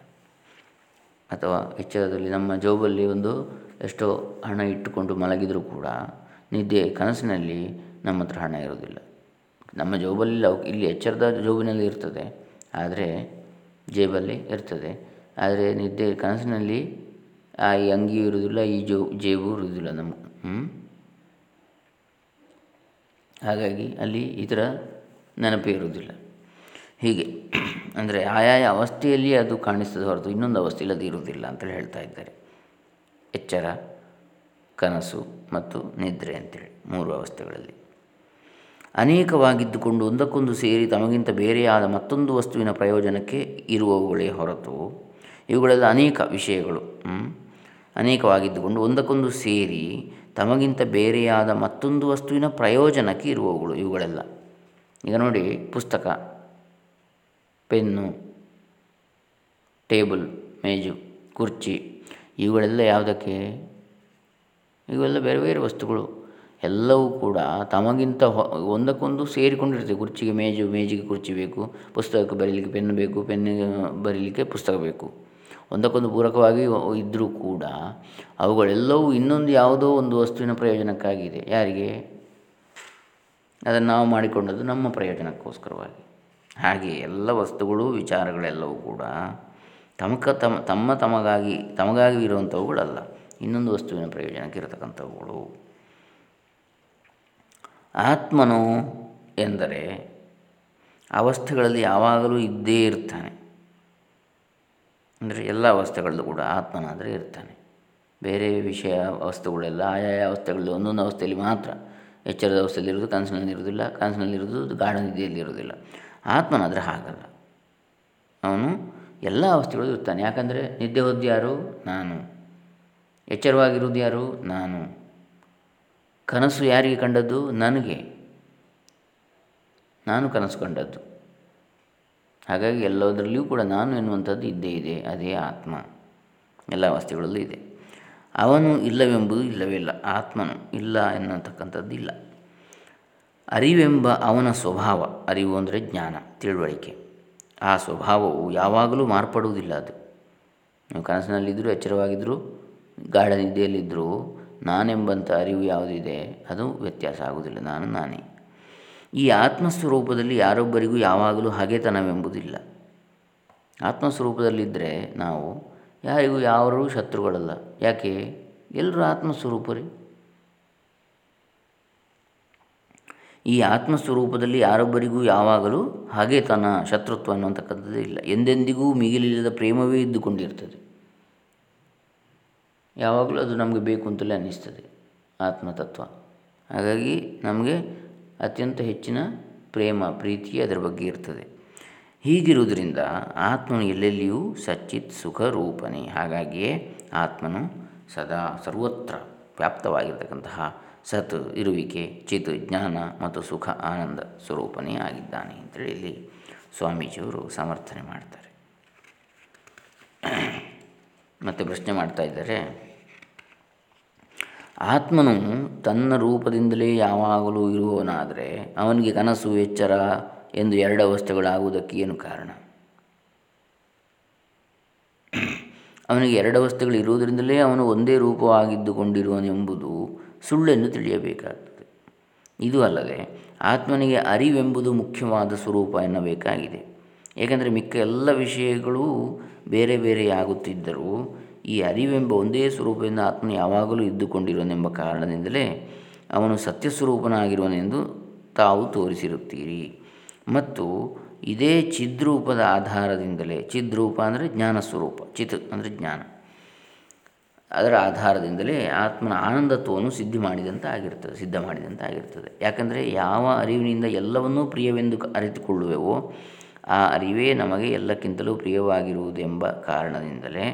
A: ಅಥವಾ ಎಚ್ಚರದಲ್ಲಿ ನಮ್ಮ ಜೋಬಲ್ಲಿ ಒಂದು ಎಷ್ಟೋ ಹಣ ಇಟ್ಟುಕೊಂಡು ಮಲಗಿದರೂ ಕೂಡ ನಿದ್ದೆ ಕನಸಿನಲ್ಲಿ ನಮ್ಮ ಹತ್ರ ಹಣ ಇರೋದಿಲ್ಲ ನಮ್ಮ ಜೋಬಲ್ಲಿ ಇಲ್ಲಿ ಎಚ್ಚರದ ಜೋಬಿನಲ್ಲಿ ಇರ್ತದೆ, ಆದರೆ ಜೇಬಲ್ಲಿ ಇರ್ತದೆ. ಆದರೆ ನಿದ್ದೆ ಕನಸಿನಲ್ಲಿ ಆ ಈ ಅಂಗಿಯೂ ಇರುವುದಿಲ್ಲ, ಈ ಜೋ, ಜೇಬು ಇರುವುದಿಲ್ಲ ನಮ್ಮ ಹಾಗಾಗಿ ಅಲ್ಲಿ ಈ ಥರ ನೆನಪೇ ಇರುವುದಿಲ್ಲ. ಹೀಗೆ, ಅಂದರೆ ಆಯಾಯ ಅವಸ್ಥೆಯಲ್ಲಿ ಅದು ಕಾಣಿಸ್ತದೆ ಹೊರತು ಇನ್ನೊಂದು ಅವಸ್ಥೆಯಲ್ಲಿ ಅದು ಇರುವುದಿಲ್ಲ ಅಂತೇಳಿ ಹೇಳ್ತಾ ಇದ್ದಾರೆ. ಎಚ್ಚರ. ಕನಸು ಮತ್ತು ನಿದ್ರೆ ಅಂತೇಳಿ ಮೂರು ಅವಸ್ಥೆಗಳಲ್ಲಿ. ಅನೇಕವಾಗಿದ್ದುಕೊಂಡು ಒಂದಕ್ಕೊಂದು ಸೇರಿ ತಮಗಿಂತ ಬೇರೆಯಾದ ಮತ್ತೊಂದು ವಸ್ತುವಿನ ಪ್ರಯೋಜನಕ್ಕೆ ಇರುವವುಗಳೇ ಹೊರತು ಇವುಗಳೆಲ್ಲ ಅನೇಕ ವಿಷಯಗಳು ಅನೇಕವಾಗಿದ್ದುಕೊಂಡು ಒಂದಕ್ಕೊಂದು ಸೇರಿ ತಮಗಿಂತ ಬೇರೆಯಾದ ಮತ್ತೊಂದು ವಸ್ತುವಿನ ಪ್ರಯೋಜನಕ್ಕೆ ಇರುವವುಗಳು ಇವುಗಳೆಲ್ಲ. ಈಗ ನೋಡಿ, ಪುಸ್ತಕ, ಪೆನ್ನು, ಟೇಬಲ್, ಮೇಜು, ಕುರ್ಚಿ, ಇವುಗಳೆಲ್ಲ ಯಾವುದಕ್ಕೆ? ಇವೆಲ್ಲ ಬೇರೆ ಬೇರೆ ವಸ್ತುಗಳು. ಎಲ್ಲವೂ ಕೂಡ ತಮಗಿಂತ ಒಂದಕ್ಕೊಂದು ಸೇರಿಕೊಂಡಿರ್ತದೆ. ಕುರ್ಚಿಗೆ ಮೇಜು, ಮೇಜಿಗೆ ಕುರ್ಚಿ ಬೇಕು, ಪುಸ್ತಕಕ್ಕೆ ಬರೀಲಿಕ್ಕೆ ಪೆನ್ ಬೇಕು, ಪೆನ್ನಿಗೆ ಬರೀಲಿಕ್ಕೆ ಪುಸ್ತಕ ಬೇಕು. ಒಂದಕ್ಕೊಂದು ಪೂರಕವಾಗಿ ಇದ್ದರೂ ಕೂಡ ಅವುಗಳೆಲ್ಲವೂ ಇನ್ನೊಂದು ಯಾವುದೋ ಒಂದು ವಸ್ತುವಿನ ಪ್ರಯೋಜನಕ್ಕಾಗಿದೆ. ಯಾರಿಗೆ? ಅದನ್ನು ನಾವು ಮಾಡಿಕೊಂಡದ್ದು ನಮ್ಮ ಪ್ರಯೋಜನಕ್ಕೋಸ್ಕರವಾಗಿ. ಹಾಗೆ ಎಲ್ಲ ವಸ್ತುಗಳು, ವಿಚಾರಗಳೆಲ್ಲವೂ ಕೂಡ ತಮಕ ತಮ್ಮ ತಮ್ಮ ತಮಗಾಗಿ ತಮಗಾಗಿ ಇರುವಂಥವುಗಳಲ್ಲ. ಇನ್ನೊಂದು ವಸ್ತುವಿನ ಪ್ರಯೋಜನಕ್ಕೆ ಇರತಕ್ಕಂಥವುಗಳು. ಆತ್ಮನು ಎಂದರೆ ಅವಸ್ಥೆಗಳಲ್ಲಿ ಯಾವಾಗಲೂ ಇದ್ದೇ ಇರ್ತಾನೆ. ಅಂದರೆ ಎಲ್ಲ ಅವಸ್ಥೆಗಳಲ್ಲೂ ಕೂಡ ಆತ್ಮನಾದರೆ ಇರ್ತಾನೆ. ಬೇರೆ ವಿಷಯ ವಸ್ತುಗಳೆಲ್ಲ ಆಯಾಯ ಅವಸ್ಥೆಗಳಲ್ಲಿ ಒಂದೊಂದು ಅವಸ್ಥೆಯಲ್ಲಿ ಮಾತ್ರ. ಎಚ್ಚರದ ಅವಸ್ಥೆಯಲ್ಲಿರೋದು ಕನಸಿನಲ್ಲಿರೋದಿಲ್ಲ ಕನಸಿನಲ್ಲಿರೋದು ಗಾಢ ನಿದ್ದೆಯಲ್ಲಿರೋದಿಲ್ಲ ಆತ್ಮನಾದರೆ ಹಾಗಲ್ಲ. ಅವನು ಎಲ್ಲ ಅವಸ್ಥೆಗಳು ಇರ್ತಾನೆ. ಯಾಕಂದರೆ ನಿದ್ದೆ ಯಾರು? ನಾನು. ಎಚ್ಚರವಾಗಿರುವುದು ಯಾರು? ನಾನು. ಕನಸು ಯಾರಿಗೆ ಕಂಡದ್ದು? ನನಗೆ. ನಾನು ಕನಸು ಕಂಡದ್ದು. ಹಾಗಾಗಿ ಎಲ್ಲದರಲ್ಲಿಯೂ ಕೂಡ ನಾನು ಎನ್ನುವಂಥದ್ದು ಇದ್ದೇ ಇದೆ. ಅದೇ ಆತ್ಮ. ಎಲ್ಲ ವಸ್ತುಗಳಲ್ಲೂ ಇದೆ. ಅವನು ಇಲ್ಲವೆಂಬುದು ಇಲ್ಲವೇ ಇಲ್ಲ. ಆತ್ಮನು ಇಲ್ಲ ಎನ್ನತಕ್ಕಂಥದ್ದು ಇಲ್ಲ. ಅರಿವೆಂಬ ಅವನ ಸ್ವಭಾವ. ಅರಿವು ಅಂದರೆ ಜ್ಞಾನ, ತಿಳುವಳಿಕೆ. ಆ ಸ್ವಭಾವವು ಯಾವಾಗಲೂ ಮಾರ್ಪಡುವುದಿಲ್ಲ ಅದು. ನೀವು ಕನಸಿನಲ್ಲಿದ್ದರೂ ಎಚ್ಚರವಾಗಿದ್ದರೂ ಗಾಢ ನಿದ್ದೆಯಲ್ಲಿದ್ದರೂ ನಾನೆಂಬಂಥ ಅರಿವು ಯಾವುದಿದೆ, ಅದು ವ್ಯತ್ಯಾಸ ಆಗುವುದಿಲ್ಲ. ನಾನು ನಾನೇ. ಈ ಆತ್ಮಸ್ವರೂಪದಲ್ಲಿ ಯಾರೊಬ್ಬರಿಗೂ ಯಾವಾಗಲೂ ಹಗೆತನವೆಂಬುದಿಲ್ಲ ಆತ್ಮಸ್ವರೂಪದಲ್ಲಿದ್ದರೆ ನಾವು ಯಾರಿಗೂ ಯಾರೂ ಶತ್ರುಗಳಲ್ಲ. ಯಾಕೆ? ಎಲ್ಲರೂ ಆತ್ಮಸ್ವರೂಪರೇ. ಈ ಆತ್ಮಸ್ವರೂಪದಲ್ಲಿ ಯಾರೊಬ್ಬರಿಗೂ ಯಾವಾಗಲೂ ಹಾಗೆತನ ಶತ್ರುತ್ವ ಅನ್ನುವಂಥಕ್ಕಂಥದ್ದೇ ಇಲ್ಲ. ಎಂದೆಂದಿಗೂ ಮಿಗಿಲಿಲ್ಲದ ಪ್ರೇಮವೇ ಇದ್ದುಕೊಂಡಿರ್ತದೆ. ಯಾವಾಗಲೂ ಅದು ನಮಗೆ ಬೇಕು ಅಂತಲೇ ಅನ್ನಿಸ್ತದೆ ಆತ್ಮತತ್ವ. ಹಾಗಾಗಿ ನಮಗೆ ಅತ್ಯಂತ ಹೆಚ್ಚಿನ ಪ್ರೇಮ, ಪ್ರೀತಿ ಅದರ ಬಗ್ಗೆ ಇರ್ತದೆ. ಹೀಗಿರುವುದರಿಂದ ಆತ್ಮನು ಎಲ್ಲೆಲ್ಲಿಯೂ ಸಚ್ಚಿತ್ ಸುಖ ರೂಪನೇ. ಹಾಗಾಗಿಯೇ ಆತ್ಮನು ಸದಾ ಸರ್ವತ್ರ ವ್ಯಾಪ್ತವಾಗಿರ್ತಕ್ಕಂತಹ ಸತ್ ಇರುವಿಕೆ, ಚಿತ್ ಜ್ಞಾನ ಮತ್ತು ಸುಖ ಆನಂದ ಸ್ವರೂಪನೇ ಆಗಿದ್ದಾನೆ ಅಂತೇಳಿ ಇಲ್ಲಿ ಸ್ವಾಮೀಜಿಯವರು ಸಮರ್ಥನೆ ಮಾಡ್ತಾರೆ. ಮತ್ತು ಪ್ರಶ್ನೆ ಮಾಡ್ತಾ ಇದ್ದಾರೆ. ಆತ್ಮನು ತನ್ನ ರೂಪದಿಂದಲೇ ಯಾವಾಗಲೂ ಇರುವವನಾದರೆ ಅವನಿಗೆ ಕನಸು ಎಚ್ಚರ ಎಂದು ಎರಡು ಅವಸ್ಥೆಗಳಾಗುವುದಕ್ಕೆ ಏನು ಕಾರಣ? ಅವನಿಗೆ ಎರಡು ಅವಸ್ಥೆಗಳು ಇರುವುದರಿಂದಲೇ ಅವನು ಒಂದೇ ರೂಪವಾಗಿದ್ದುಕೊಂಡಿರುವನೆಂಬುದು ಸುಳ್ಳೆಂದು ತಿಳಿಯಬೇಕಾಗ್ತದೆ. ಇದು ಅಲ್ಲದೆ ಆತ್ಮನಿಗೆ ಅರಿವೆಂಬುದು ಮುಖ್ಯವಾದ ಸ್ವರೂಪ ಎನ್ನಬೇಕಾಗಿದೆ. ಏಕೆಂದರೆ ಮಿಕ್ಕ ಎಲ್ಲ ವಿಷಯಗಳೂ ಬೇರೆ ಬೇರೆಯಾಗುತ್ತಿದ್ದರೂ ಈ ಅರಿವೆಂಬ ಒಂದೇ ಸ್ವರೂಪದಿಂದ ಆತ್ಮನು ಯಾವಾಗಲೂ ಇದ್ದುಕೊಂಡಿರುವನೆಂಬ ಕಾರಣದಿಂದಲೇ ಅವನು ಸತ್ಯ ಸ್ವರೂಪನಾಗಿರುವನೆಂದು ತಾವು ತೋರಿಸಿರುತ್ತೀರಿ. ಮತ್ತು ಇದೇ ಚಿದ್ರೂಪದ ಆಧಾರದಿಂದಲೇ, ಚಿದ್ರೂಪ ಅಂದರೆ ಜ್ಞಾನ ಸ್ವರೂಪ ಚಿತ್ ಅಂದರೆ ಜ್ಞಾನ. ಅದರ ಆಧಾರದಿಂದಲೇ ಆತ್ಮನ ಆನಂದತ್ವವನ್ನು ಸಿದ್ಧಿ ಮಾಡಿದಂತೆ ಆಗಿರ್ತದೆ ಸಿದ್ಧ ಮಾಡಿದಂತೆ ಆಗಿರ್ತದೆ ಯಾಕಂದರೆ ಯಾವ ಅರಿವಿನಿಂದ ಎಲ್ಲವನ್ನೂ ಪ್ರಿಯವೆಂದು ಅರಿತುಕೊಳ್ಳುವೆವೋ ಆ ಅರಿವೇ ನಮಗೆ ಎಲ್ಲಕ್ಕಿಂತಲೂ ಪ್ರಿಯವಾಗಿರುವುದೆಂಬ ಕಾರಣದಿಂದಲೇ,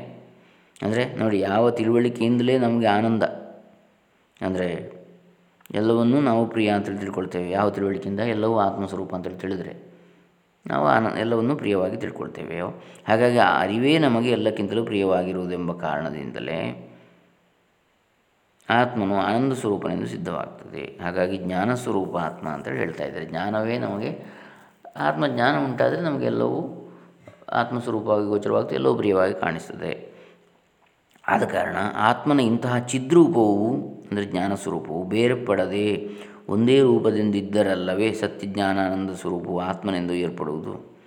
A: ಅಂದರೆ ನೋಡಿ ಯಾವ ತಿಳುವಳಿಕೆಯಿಂದಲೇ ನಮಗೆ ಆನಂದ, ಅಂದರೆ ಎಲ್ಲವನ್ನೂ ನಾವು ಪ್ರಿಯ ಅಂತೇಳಿ ತಿಳ್ಕೊಳ್ತೇವೆ. ಯಾವ ತಿಳುವಳಿಕೆಯಿಂದ? ಎಲ್ಲವೂ ಆತ್ಮಸ್ವರೂಪ ಅಂತೇಳಿ ತಿಳಿದರೆ ನಾವು ಆನ ಎಲ್ಲವನ್ನೂ ಪ್ರಿಯವಾಗಿ ತಿಳ್ಕೊಳ್ತೇವೆ ಹಾಗಾಗಿ ಆ ಅರಿವೇ ನಮಗೆ ಎಲ್ಲಕ್ಕಿಂತಲೂ ಪ್ರಿಯವಾಗಿರುವುದೆಂಬ ಕಾರಣದಿಂದಲೇ ಆತ್ಮನು ಆನಂದ ಸ್ವರೂಪನೆಂದು ಸಿದ್ಧವಾಗ್ತದೆ. ಹಾಗಾಗಿ ಜ್ಞಾನ ಸ್ವರೂಪ ಆತ್ಮ ಅಂತೇಳಿ ಹೇಳ್ತಾ ಇದ್ದಾರೆ. ಜ್ಞಾನವೇ ನಮಗೆ ಆತ್ಮಜ್ಞಾನ ಉಂಟಾದರೆ ನಮಗೆಲ್ಲವೂ ಆತ್ಮಸ್ವರೂಪವಾಗಿ ಗೋಚರವಾಗುತ್ತೆ ಎಲ್ಲವೂ ಪ್ರಿಯವಾಗಿ ಕಾಣಿಸ್ತದೆ. ಆದ ಕಾರಣ ಆತ್ಮನ ಇಂತಹ ಚಿದ್ರೂಪವು, ಅಂದರೆ ಜ್ಞಾನ ಸ್ವರೂಪವು ಬೇರ್ಪಡದೆ ಒಂದೇ ರೂಪದಿಂದಿದ್ದರಲ್ಲವೇ ಸತ್ಯಜ್ಞಾನಾನಂದ ಸ್ವರೂಪವು ಆತ್ಮನೆಂದು ಏರ್ಪಡುವುದು.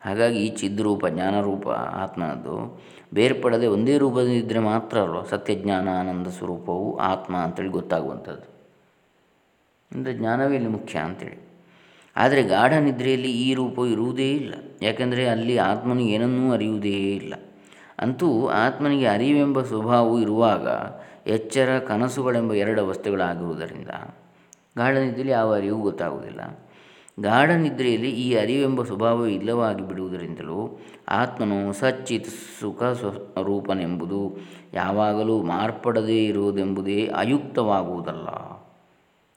A: ಹಾಗಾಗಿ ಈ ಚಿದ್ರೂಪ, ಜ್ಞಾನರೂಪ ಆತ್ಮನದ್ದು ಬೇರ್ಪಡದೆ ಒಂದೇ ರೂಪದಿಂದಿದ್ದರೆ ಮಾತ್ರ ಅಲ್ವ ಸತ್ಯಜ್ಞಾನ ಆನಂದ ಸ್ವರೂಪವು ಆತ್ಮ ಅಂತೇಳಿ ಗೊತ್ತಾಗುವಂಥದ್ದು. ಅಂದರೆ ಜ್ಞಾನವೇ ಇಲ್ಲಿ ಮುಖ್ಯ ಅಂತೇಳಿ. ಆದರೆ ಗಾಢ ನಿದ್ರೆಯಲ್ಲಿ ಈ ರೂಪ ಇರುವುದೇ ಇಲ್ಲ. ಯಾಕೆಂದರೆ ಅಲ್ಲಿ ಆತ್ಮನು ಏನನ್ನೂ ಅರಿಯುವುದೇ ಇಲ್ಲ. ಅಂತೂ ಆತ್ಮನಿಗೆ ಅರಿವೆಂಬ ಸ್ವಭಾವವು ಇರುವಾಗ ಎಚ್ಚರ, ಕನಸುಗಳೆಂಬ ಎರಡು ವಸ್ತುಗಳಾಗಿರುವುದರಿಂದ ಗಾಢ ನಿದ್ರೆಯಲ್ಲಿ ಯಾವ ಅರಿವು ಗೊತ್ತಾಗುವುದಿಲ್ಲ. ಗಾಢ ನಿದ್ರೆಯಲ್ಲಿ ಈ ಅರಿವೆಂಬ ಸ್ವಭಾವ ಇಲ್ಲವಾಗಿ ಬಿಡುವುದರಿಂದಲೂ ಆತ್ಮನು ಸಚ್ಚಿತ್ ಸುಖ ಸ್ವರೂಪನೆಂಬುದು ಯಾವಾಗಲೂ ಮಾರ್ಪಡದೇ ಇರುವುದೆಂಬುದೇ ಅಯುಕ್ತವಾಗುವುದಲ್ಲ.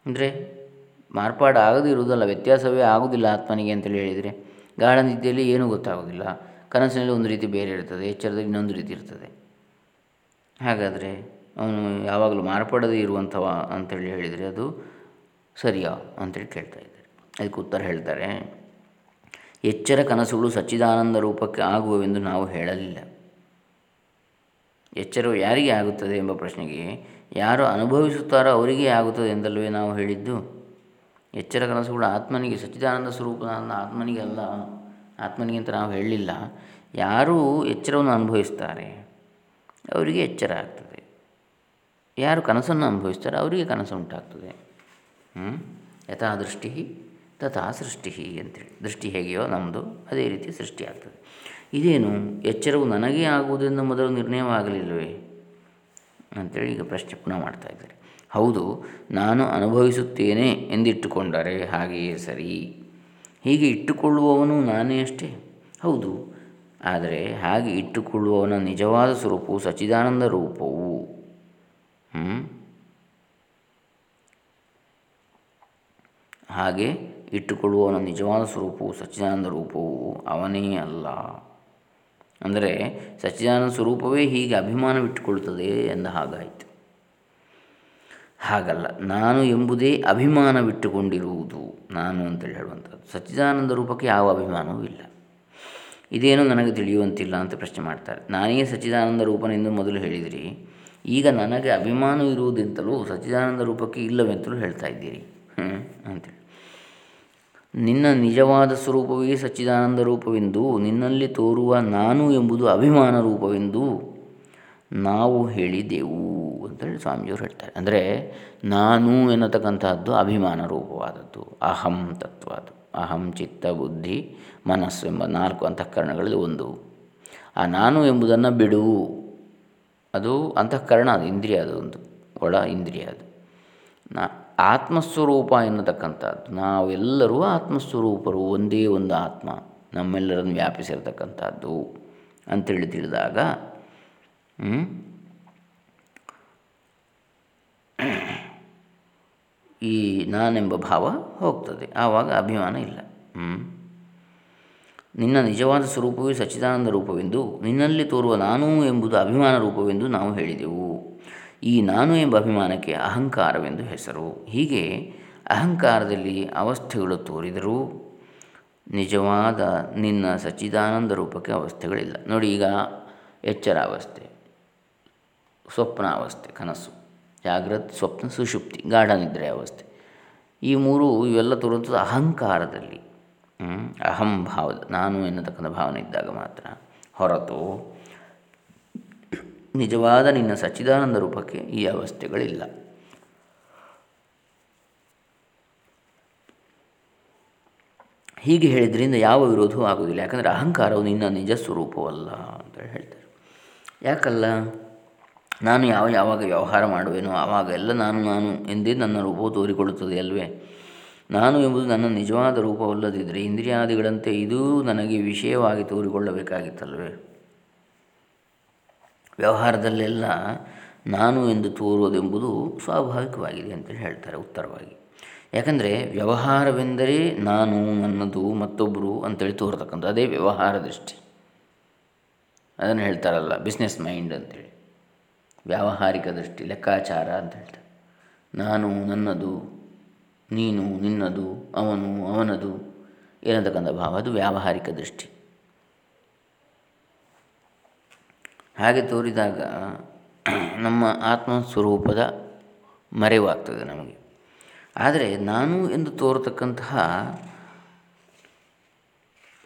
A: ಅಂದರೆ ಮಾರ್ಪಾಡಾಗದೇ ಇರುವುದಲ್ಲ ವ್ಯತ್ಯಾಸವೇ ಆಗುವುದಿಲ್ಲ ಆತ್ಮನಿಗೆ ಅಂತೇಳಿ ಹೇಳಿದರೆ. ಗಾಢ ನಿದ್ದೆಯಲ್ಲಿ ಏನೂ ಗೊತ್ತಾಗೋದಿಲ್ಲ ಕನಸಿನಲ್ಲಿ ಒಂದು ರೀತಿ ಬೇರೆ ಇರ್ತದೆ, ಎಚ್ಚರದಲ್ಲಿ ಇನ್ನೊಂದು ರೀತಿ ಇರ್ತದೆ. ಹಾಗಾದರೆ ಅವನು ಯಾವಾಗಲೂ ಮಾರ್ಪಡದೇ ಇರುವಂಥವ ಅಂತೇಳಿ ಹೇಳಿದರೆ ಅದು ಸರಿಯಾ ಅಂತೇಳಿ ಕೇಳ್ತಾ ಇದ್ದಾರೆ. ಅದಕ್ಕೆ ಉತ್ತರ ಹೇಳ್ತಾರೆ, ಎಚ್ಚರ ಕನಸುಗಳು ಸಚ್ಚಿದಾನಂದ ರೂಪಕ್ಕೆ ಆಗುವವೆಂದು ನಾವು ಹೇಳಲಿಲ್ಲ. ಎಚ್ಚರವು ಯಾರಿಗೆ ಆಗುತ್ತದೆ ಎಂಬ ಪ್ರಶ್ನೆಗೆ ಯಾರು ಅನುಭವಿಸುತ್ತಾರೋ ಅವರಿಗೆ ಆಗುತ್ತದೆ ಎಂದಲ್ವೇ ನಾವು ಹೇಳಿದ್ದು? ಎಚ್ಚರ ಕನಸುಗಳು ಆತ್ಮನಿಗೆ, ಸಚ್ಚಿದಾನಂದ ಆತ್ಮನಿಗೆ ಅಲ್ಲ. ಆತ್ಮನಿಗೆ ಅಂತ ನಾವು ಹೇಳಲಿಲ್ಲ. ಯಾರು ಎಚ್ಚರವನ್ನು ಅನುಭವಿಸ್ತಾರೆ? ಅವರಿಗೆ ಎಚ್ಚರ ಆಗ್ತದೆ. ಯಾರು ಕನಸನ್ನು ಅನುಭವಿಸ್ತಾರೆ, ಅವರಿಗೆ ಕನಸು ಉಂಟಾಗ್ತದೆ. ಯಥಾ ದೃಷ್ಟಿ, ತಥಾ ಸೃಷ್ಟಿ ಅಂತೇಳಿ. ದೃಷ್ಟಿ ಹೇಗೆಯೋ ನಮ್ಮದು ಅದೇ ರೀತಿ ಸೃಷ್ಟಿ ಆಗ್ತದೆ. ಇದೇನು? ಎಚ್ಚರವು ನನಗೇ ಆಗುವುದೆಂದು ಮೊದಲು ನಿರ್ಣಯವಾಗಲಿಲ್ಲವೇ? ಅಂತೇಳಿ ಈಗ ಪ್ರಶ್ನೆ ಪುನಃ ಮಾಡ್ತಾ ಇದ್ದಾರೆ. ಹೌದು, ನಾನು ಅನುಭವಿಸುತ್ತೇನೆ ಎಂದಿಟ್ಟುಕೊಂಡರೆ ಹಾಗೆಯೇ ಸರಿ. ಹೀಗೆ ಇಟ್ಟುಕೊಳ್ಳುವವನು ನಾನೇ ಅಷ್ಟೇ? ಹೌದು, ಆದರೆ ಹಾಗೆ ಇಟ್ಟುಕೊಳ್ಳುವವನ ನಿಜವಾದ ಸ್ವರೂಪವು ಸಚಿದಾನಂದ ರೂಪವು. ಹಾಗೆ ಇಟ್ಟುಕೊಳ್ಳುವವನ ನಿಜವಾದ ಸ್ವರೂಪವು ಸಚ್ಚಿದಾನಂದ ರೂಪವು ಅವನೇ ಅಲ್ಲ. ಅಂದರೆ ಸಚ್ಚಿದಾನಂದ ಸ್ವರೂಪವೇ ಹೀಗೆ ಅಭಿಮಾನವಿಟ್ಟುಕೊಳ್ಳುತ್ತದೆ ಎಂದ ಹಾಗಾಯಿತು. ಹಾಗಲ್ಲ. ನಾನು ಎಂಬುದೇ ಅಭಿಮಾನವಿಟ್ಟುಕೊಂಡಿರುವುದು ನಾನು ಅಂತೇಳಿ ಹೇಳುವಂಥದ್ದು. ಸಚ್ಚಿದಾನಂದ ರೂಪಕ್ಕೆ ಯಾವ ಅಭಿಮಾನವೂ ಇಲ್ಲ. ಇದೇನು ನನಗೆ ತಿಳಿಯುವಂತಿಲ್ಲ ಅಂತ ಪ್ರಶ್ನೆ ಮಾಡ್ತಾರೆ. ನಾನೇ ಸಚ್ಚಿದಾನಂದ ರೂಪನೆಂದು ಮೊದಲು ಹೇಳಿದಿರಿ? ಈಗ ನನಗೆ ಅಭಿಮಾನ ಇರುವುದೆಂತಲೂ ಸಚ್ಚಿದಾನಂದ ರೂಪಕ್ಕೆ ಇಲ್ಲವೆಂತಲೂ ಹೇಳ್ತಾ ಇದ್ದೀರಿ. ಅಂತೇಳಿ. ನಿನ್ನ ನಿಜವಾದ ಸ್ವರೂಪವೇ ಸಚ್ಚಿದಾನಂದ ರೂಪವೆಂದು ನಿನ್ನಲ್ಲಿ ತೋರುವ ನಾನು ಎಂಬುದು ಅಭಿಮಾನ ರೂಪವೆಂದು ನಾವು ಹೇಳಿದೆವು ಅಂತೇಳಿ ಸ್ವಾಮೀಜಿಯವರು ಹೇಳ್ತಾರೆ. ಅಂದರೆ ನಾನು ಎನ್ನತಕ್ಕಂತಹದ್ದು ಅಭಿಮಾನ ರೂಪವಾದದ್ದು, ಅಹಂ ತತ್ವ ಅದು ಅಹಂ ಚಿತ್ತ ಬುದ್ಧಿ ಮನಸ್ಸು ಎಂಬ ನಾಲ್ಕು ಅಂತಃಕರಣಗಳಲ್ಲಿ ಒಂದು. ಆ ನಾನು ಎಂಬುದನ್ನು ಬಿಡು. ಅದು ಅಂತಃಕರಣ, ಅದು ಇಂದ್ರಿಯ, ಅದು ಒಂದು ಒಳ ಇಂದ್ರಿಯ ಅದು. ನಾ ಆತ್ಮಸ್ವರೂಪ ಎನ್ನತಕ್ಕಂಥದ್ದು ನಾವೆಲ್ಲರೂ ಆತ್ಮಸ್ವರೂಪರು, ಒಂದೇ ಒಂದು ಆತ್ಮ ನಮ್ಮೆಲ್ಲರನ್ನು ವ್ಯಾಪಿಸಿರ್ತಕ್ಕಂಥದ್ದು ಅಂತೇಳಿ ತಿಳಿದಾಗ ಈ ನಾನೆಂಬ ಭಾವ ಹೋಗ್ತದೆ. ಆವಾಗ ಅಭಿಮಾನ ಇಲ್ಲ. ನಿನ್ನ ನಿಜವಾದ ಸ್ವರೂಪವೇ ಸಚ್ಚಿದಾನಂದ ರೂಪವೆಂದು, ನಿನ್ನಲ್ಲಿ ತೋರುವ ನಾನು ಎಂಬುದು ಅಭಿಮಾನ ರೂಪವೆಂದು ನಾವು ಹೇಳಿದೆವು. ಈ ನಾನು ಎಂಬ ಅಭಿಮಾನಕ್ಕೆ ಅಹಂಕಾರವೆಂದು ಹೆಸರು. ಹೀಗೆ ಅಹಂಕಾರದಲ್ಲಿ ಅವಸ್ಥೆಗಳು ತೋರಿದರೂ ನಿಜವಾದ ನಿನ್ನ ಸಚ್ಚಿದಾನಂದ ರೂಪಕ್ಕೆ ಅವಸ್ಥೆಗಳಿಲ್ಲ. ನೋಡಿ ಈಗ ಎಚ್ಚರ ಅವಸ್ಥೆ. ಸ್ವಪ್ನ ಅವಸ್ಥೆ, ಕನಸು, ಜಾಗ್ರತ್, ಸ್ವಪ್ನ ಸುಷುಪ್ತಿ ಗಾಢ ನಿದ್ರೆ ಅವಸ್ಥೆ. ಈ ಮೂರು ಇವೆಲ್ಲ ತೋರುವಂಥದ್ದು ಅಹಂಕಾರದಲ್ಲಿ ಅಹಂ ಭಾವದ ನಾನು ಎನ್ನತಕ್ಕಂಥ ಭಾವನೆ ಇದ್ದಾಗ ಮಾತ್ರ ಹೊರತು ನಿಜವಾದ ನಿನ್ನ ಸಚ್ಚಿದಾನಂದ ರೂಪಕ್ಕೆ ಈ ಅವಸ್ಥೆಗಳಿಲ್ಲ. ಹೀಗೆ ಹೇಳಿದ್ರಿಂದ ಯಾವ ವಿರೋಧವೂ ಆಗುವುದಿಲ್ಲ. ಯಾಕಂದರೆ ಅಹಂಕಾರವು ನಿನ್ನ ನಿಜ ಸ್ವರೂಪವಲ್ಲ ಅಂತ ಹೇಳ್ತಾರೆ. ಯಾಕಲ್ಲ? ನಾನು ಯಾವ ಯಾವಾಗ ವ್ಯವಹಾರ ಮಾಡುವೆನೋ, ಆವಾಗ ಎಲ್ಲ ನಾನು ನಾನು ಎಂದೇ ನನ್ನ ರೂಪವು ತೋರಿಕೊಳ್ಳುತ್ತದೆ ಅಲ್ವೇ? ನಾನು ಎಂಬುದು ನನ್ನ ನಿಜವಾದ ರೂಪವಲ್ಲದಿದ್ದರೆ ಇಂದ್ರಿಯಾದಿಗಳಂತೆ ಇದೂ ನನಗೆ ವಿಷಯವಾಗಿ ತೋರಿಕೊಳ್ಳಬೇಕಾಗಿತ್ತಲ್ವೇ? ವ್ಯವಹಾರದಲ್ಲೆಲ್ಲ ನಾನು ಎಂದು ತೋರುವುದೆಂಬುದು ಸ್ವಾಭಾವಿಕವಾಗಿದೆ ಅಂತೇಳಿ ಹೇಳ್ತಾರೆ ಉತ್ತರವಾಗಿ. ಯಾಕಂದರೆ ವ್ಯವಹಾರವೆಂದರೆ ನಾನು, ನನ್ನದು, ಮತ್ತೊಬ್ಬರು ಅಂತೇಳಿ ತೋರ್ತಕ್ಕಂಥ ಅದೇ ವ್ಯವಹಾರ ದೃಷ್ಟಿ ಅದನ್ನು ಹೇಳ್ತಾರಲ್ಲ ಬಿಸ್ನೆಸ್ ಮೈಂಡ್ ಅಂತೇಳಿ. ವ್ಯಾವಹಾರಿಕ ದೃಷ್ಟಿ, ಲೆಕ್ಕಾಚಾರ ಅಂತ ಹೇಳ್ತಾರೆ. ನಾನು ನನ್ನದು, ನೀನು ನಿನ್ನದು, ಅವನು ಅವನದು, ಏನಂತಕ್ಕಂಥ ಭಾವ, ಅದು ವ್ಯಾವಹಾರಿಕ ದೃಷ್ಟಿ. ಹಾಗೆ ತೋರಿದಾಗ ನಮ್ಮ ಆತ್ಮಸ್ವರೂಪದ ಮರೆವಾಗ್ತದೆ ನಮಗೆ. ಆದರೆ ನಾನು ಎಂದು ತೋರತಕ್ಕಂತಹ,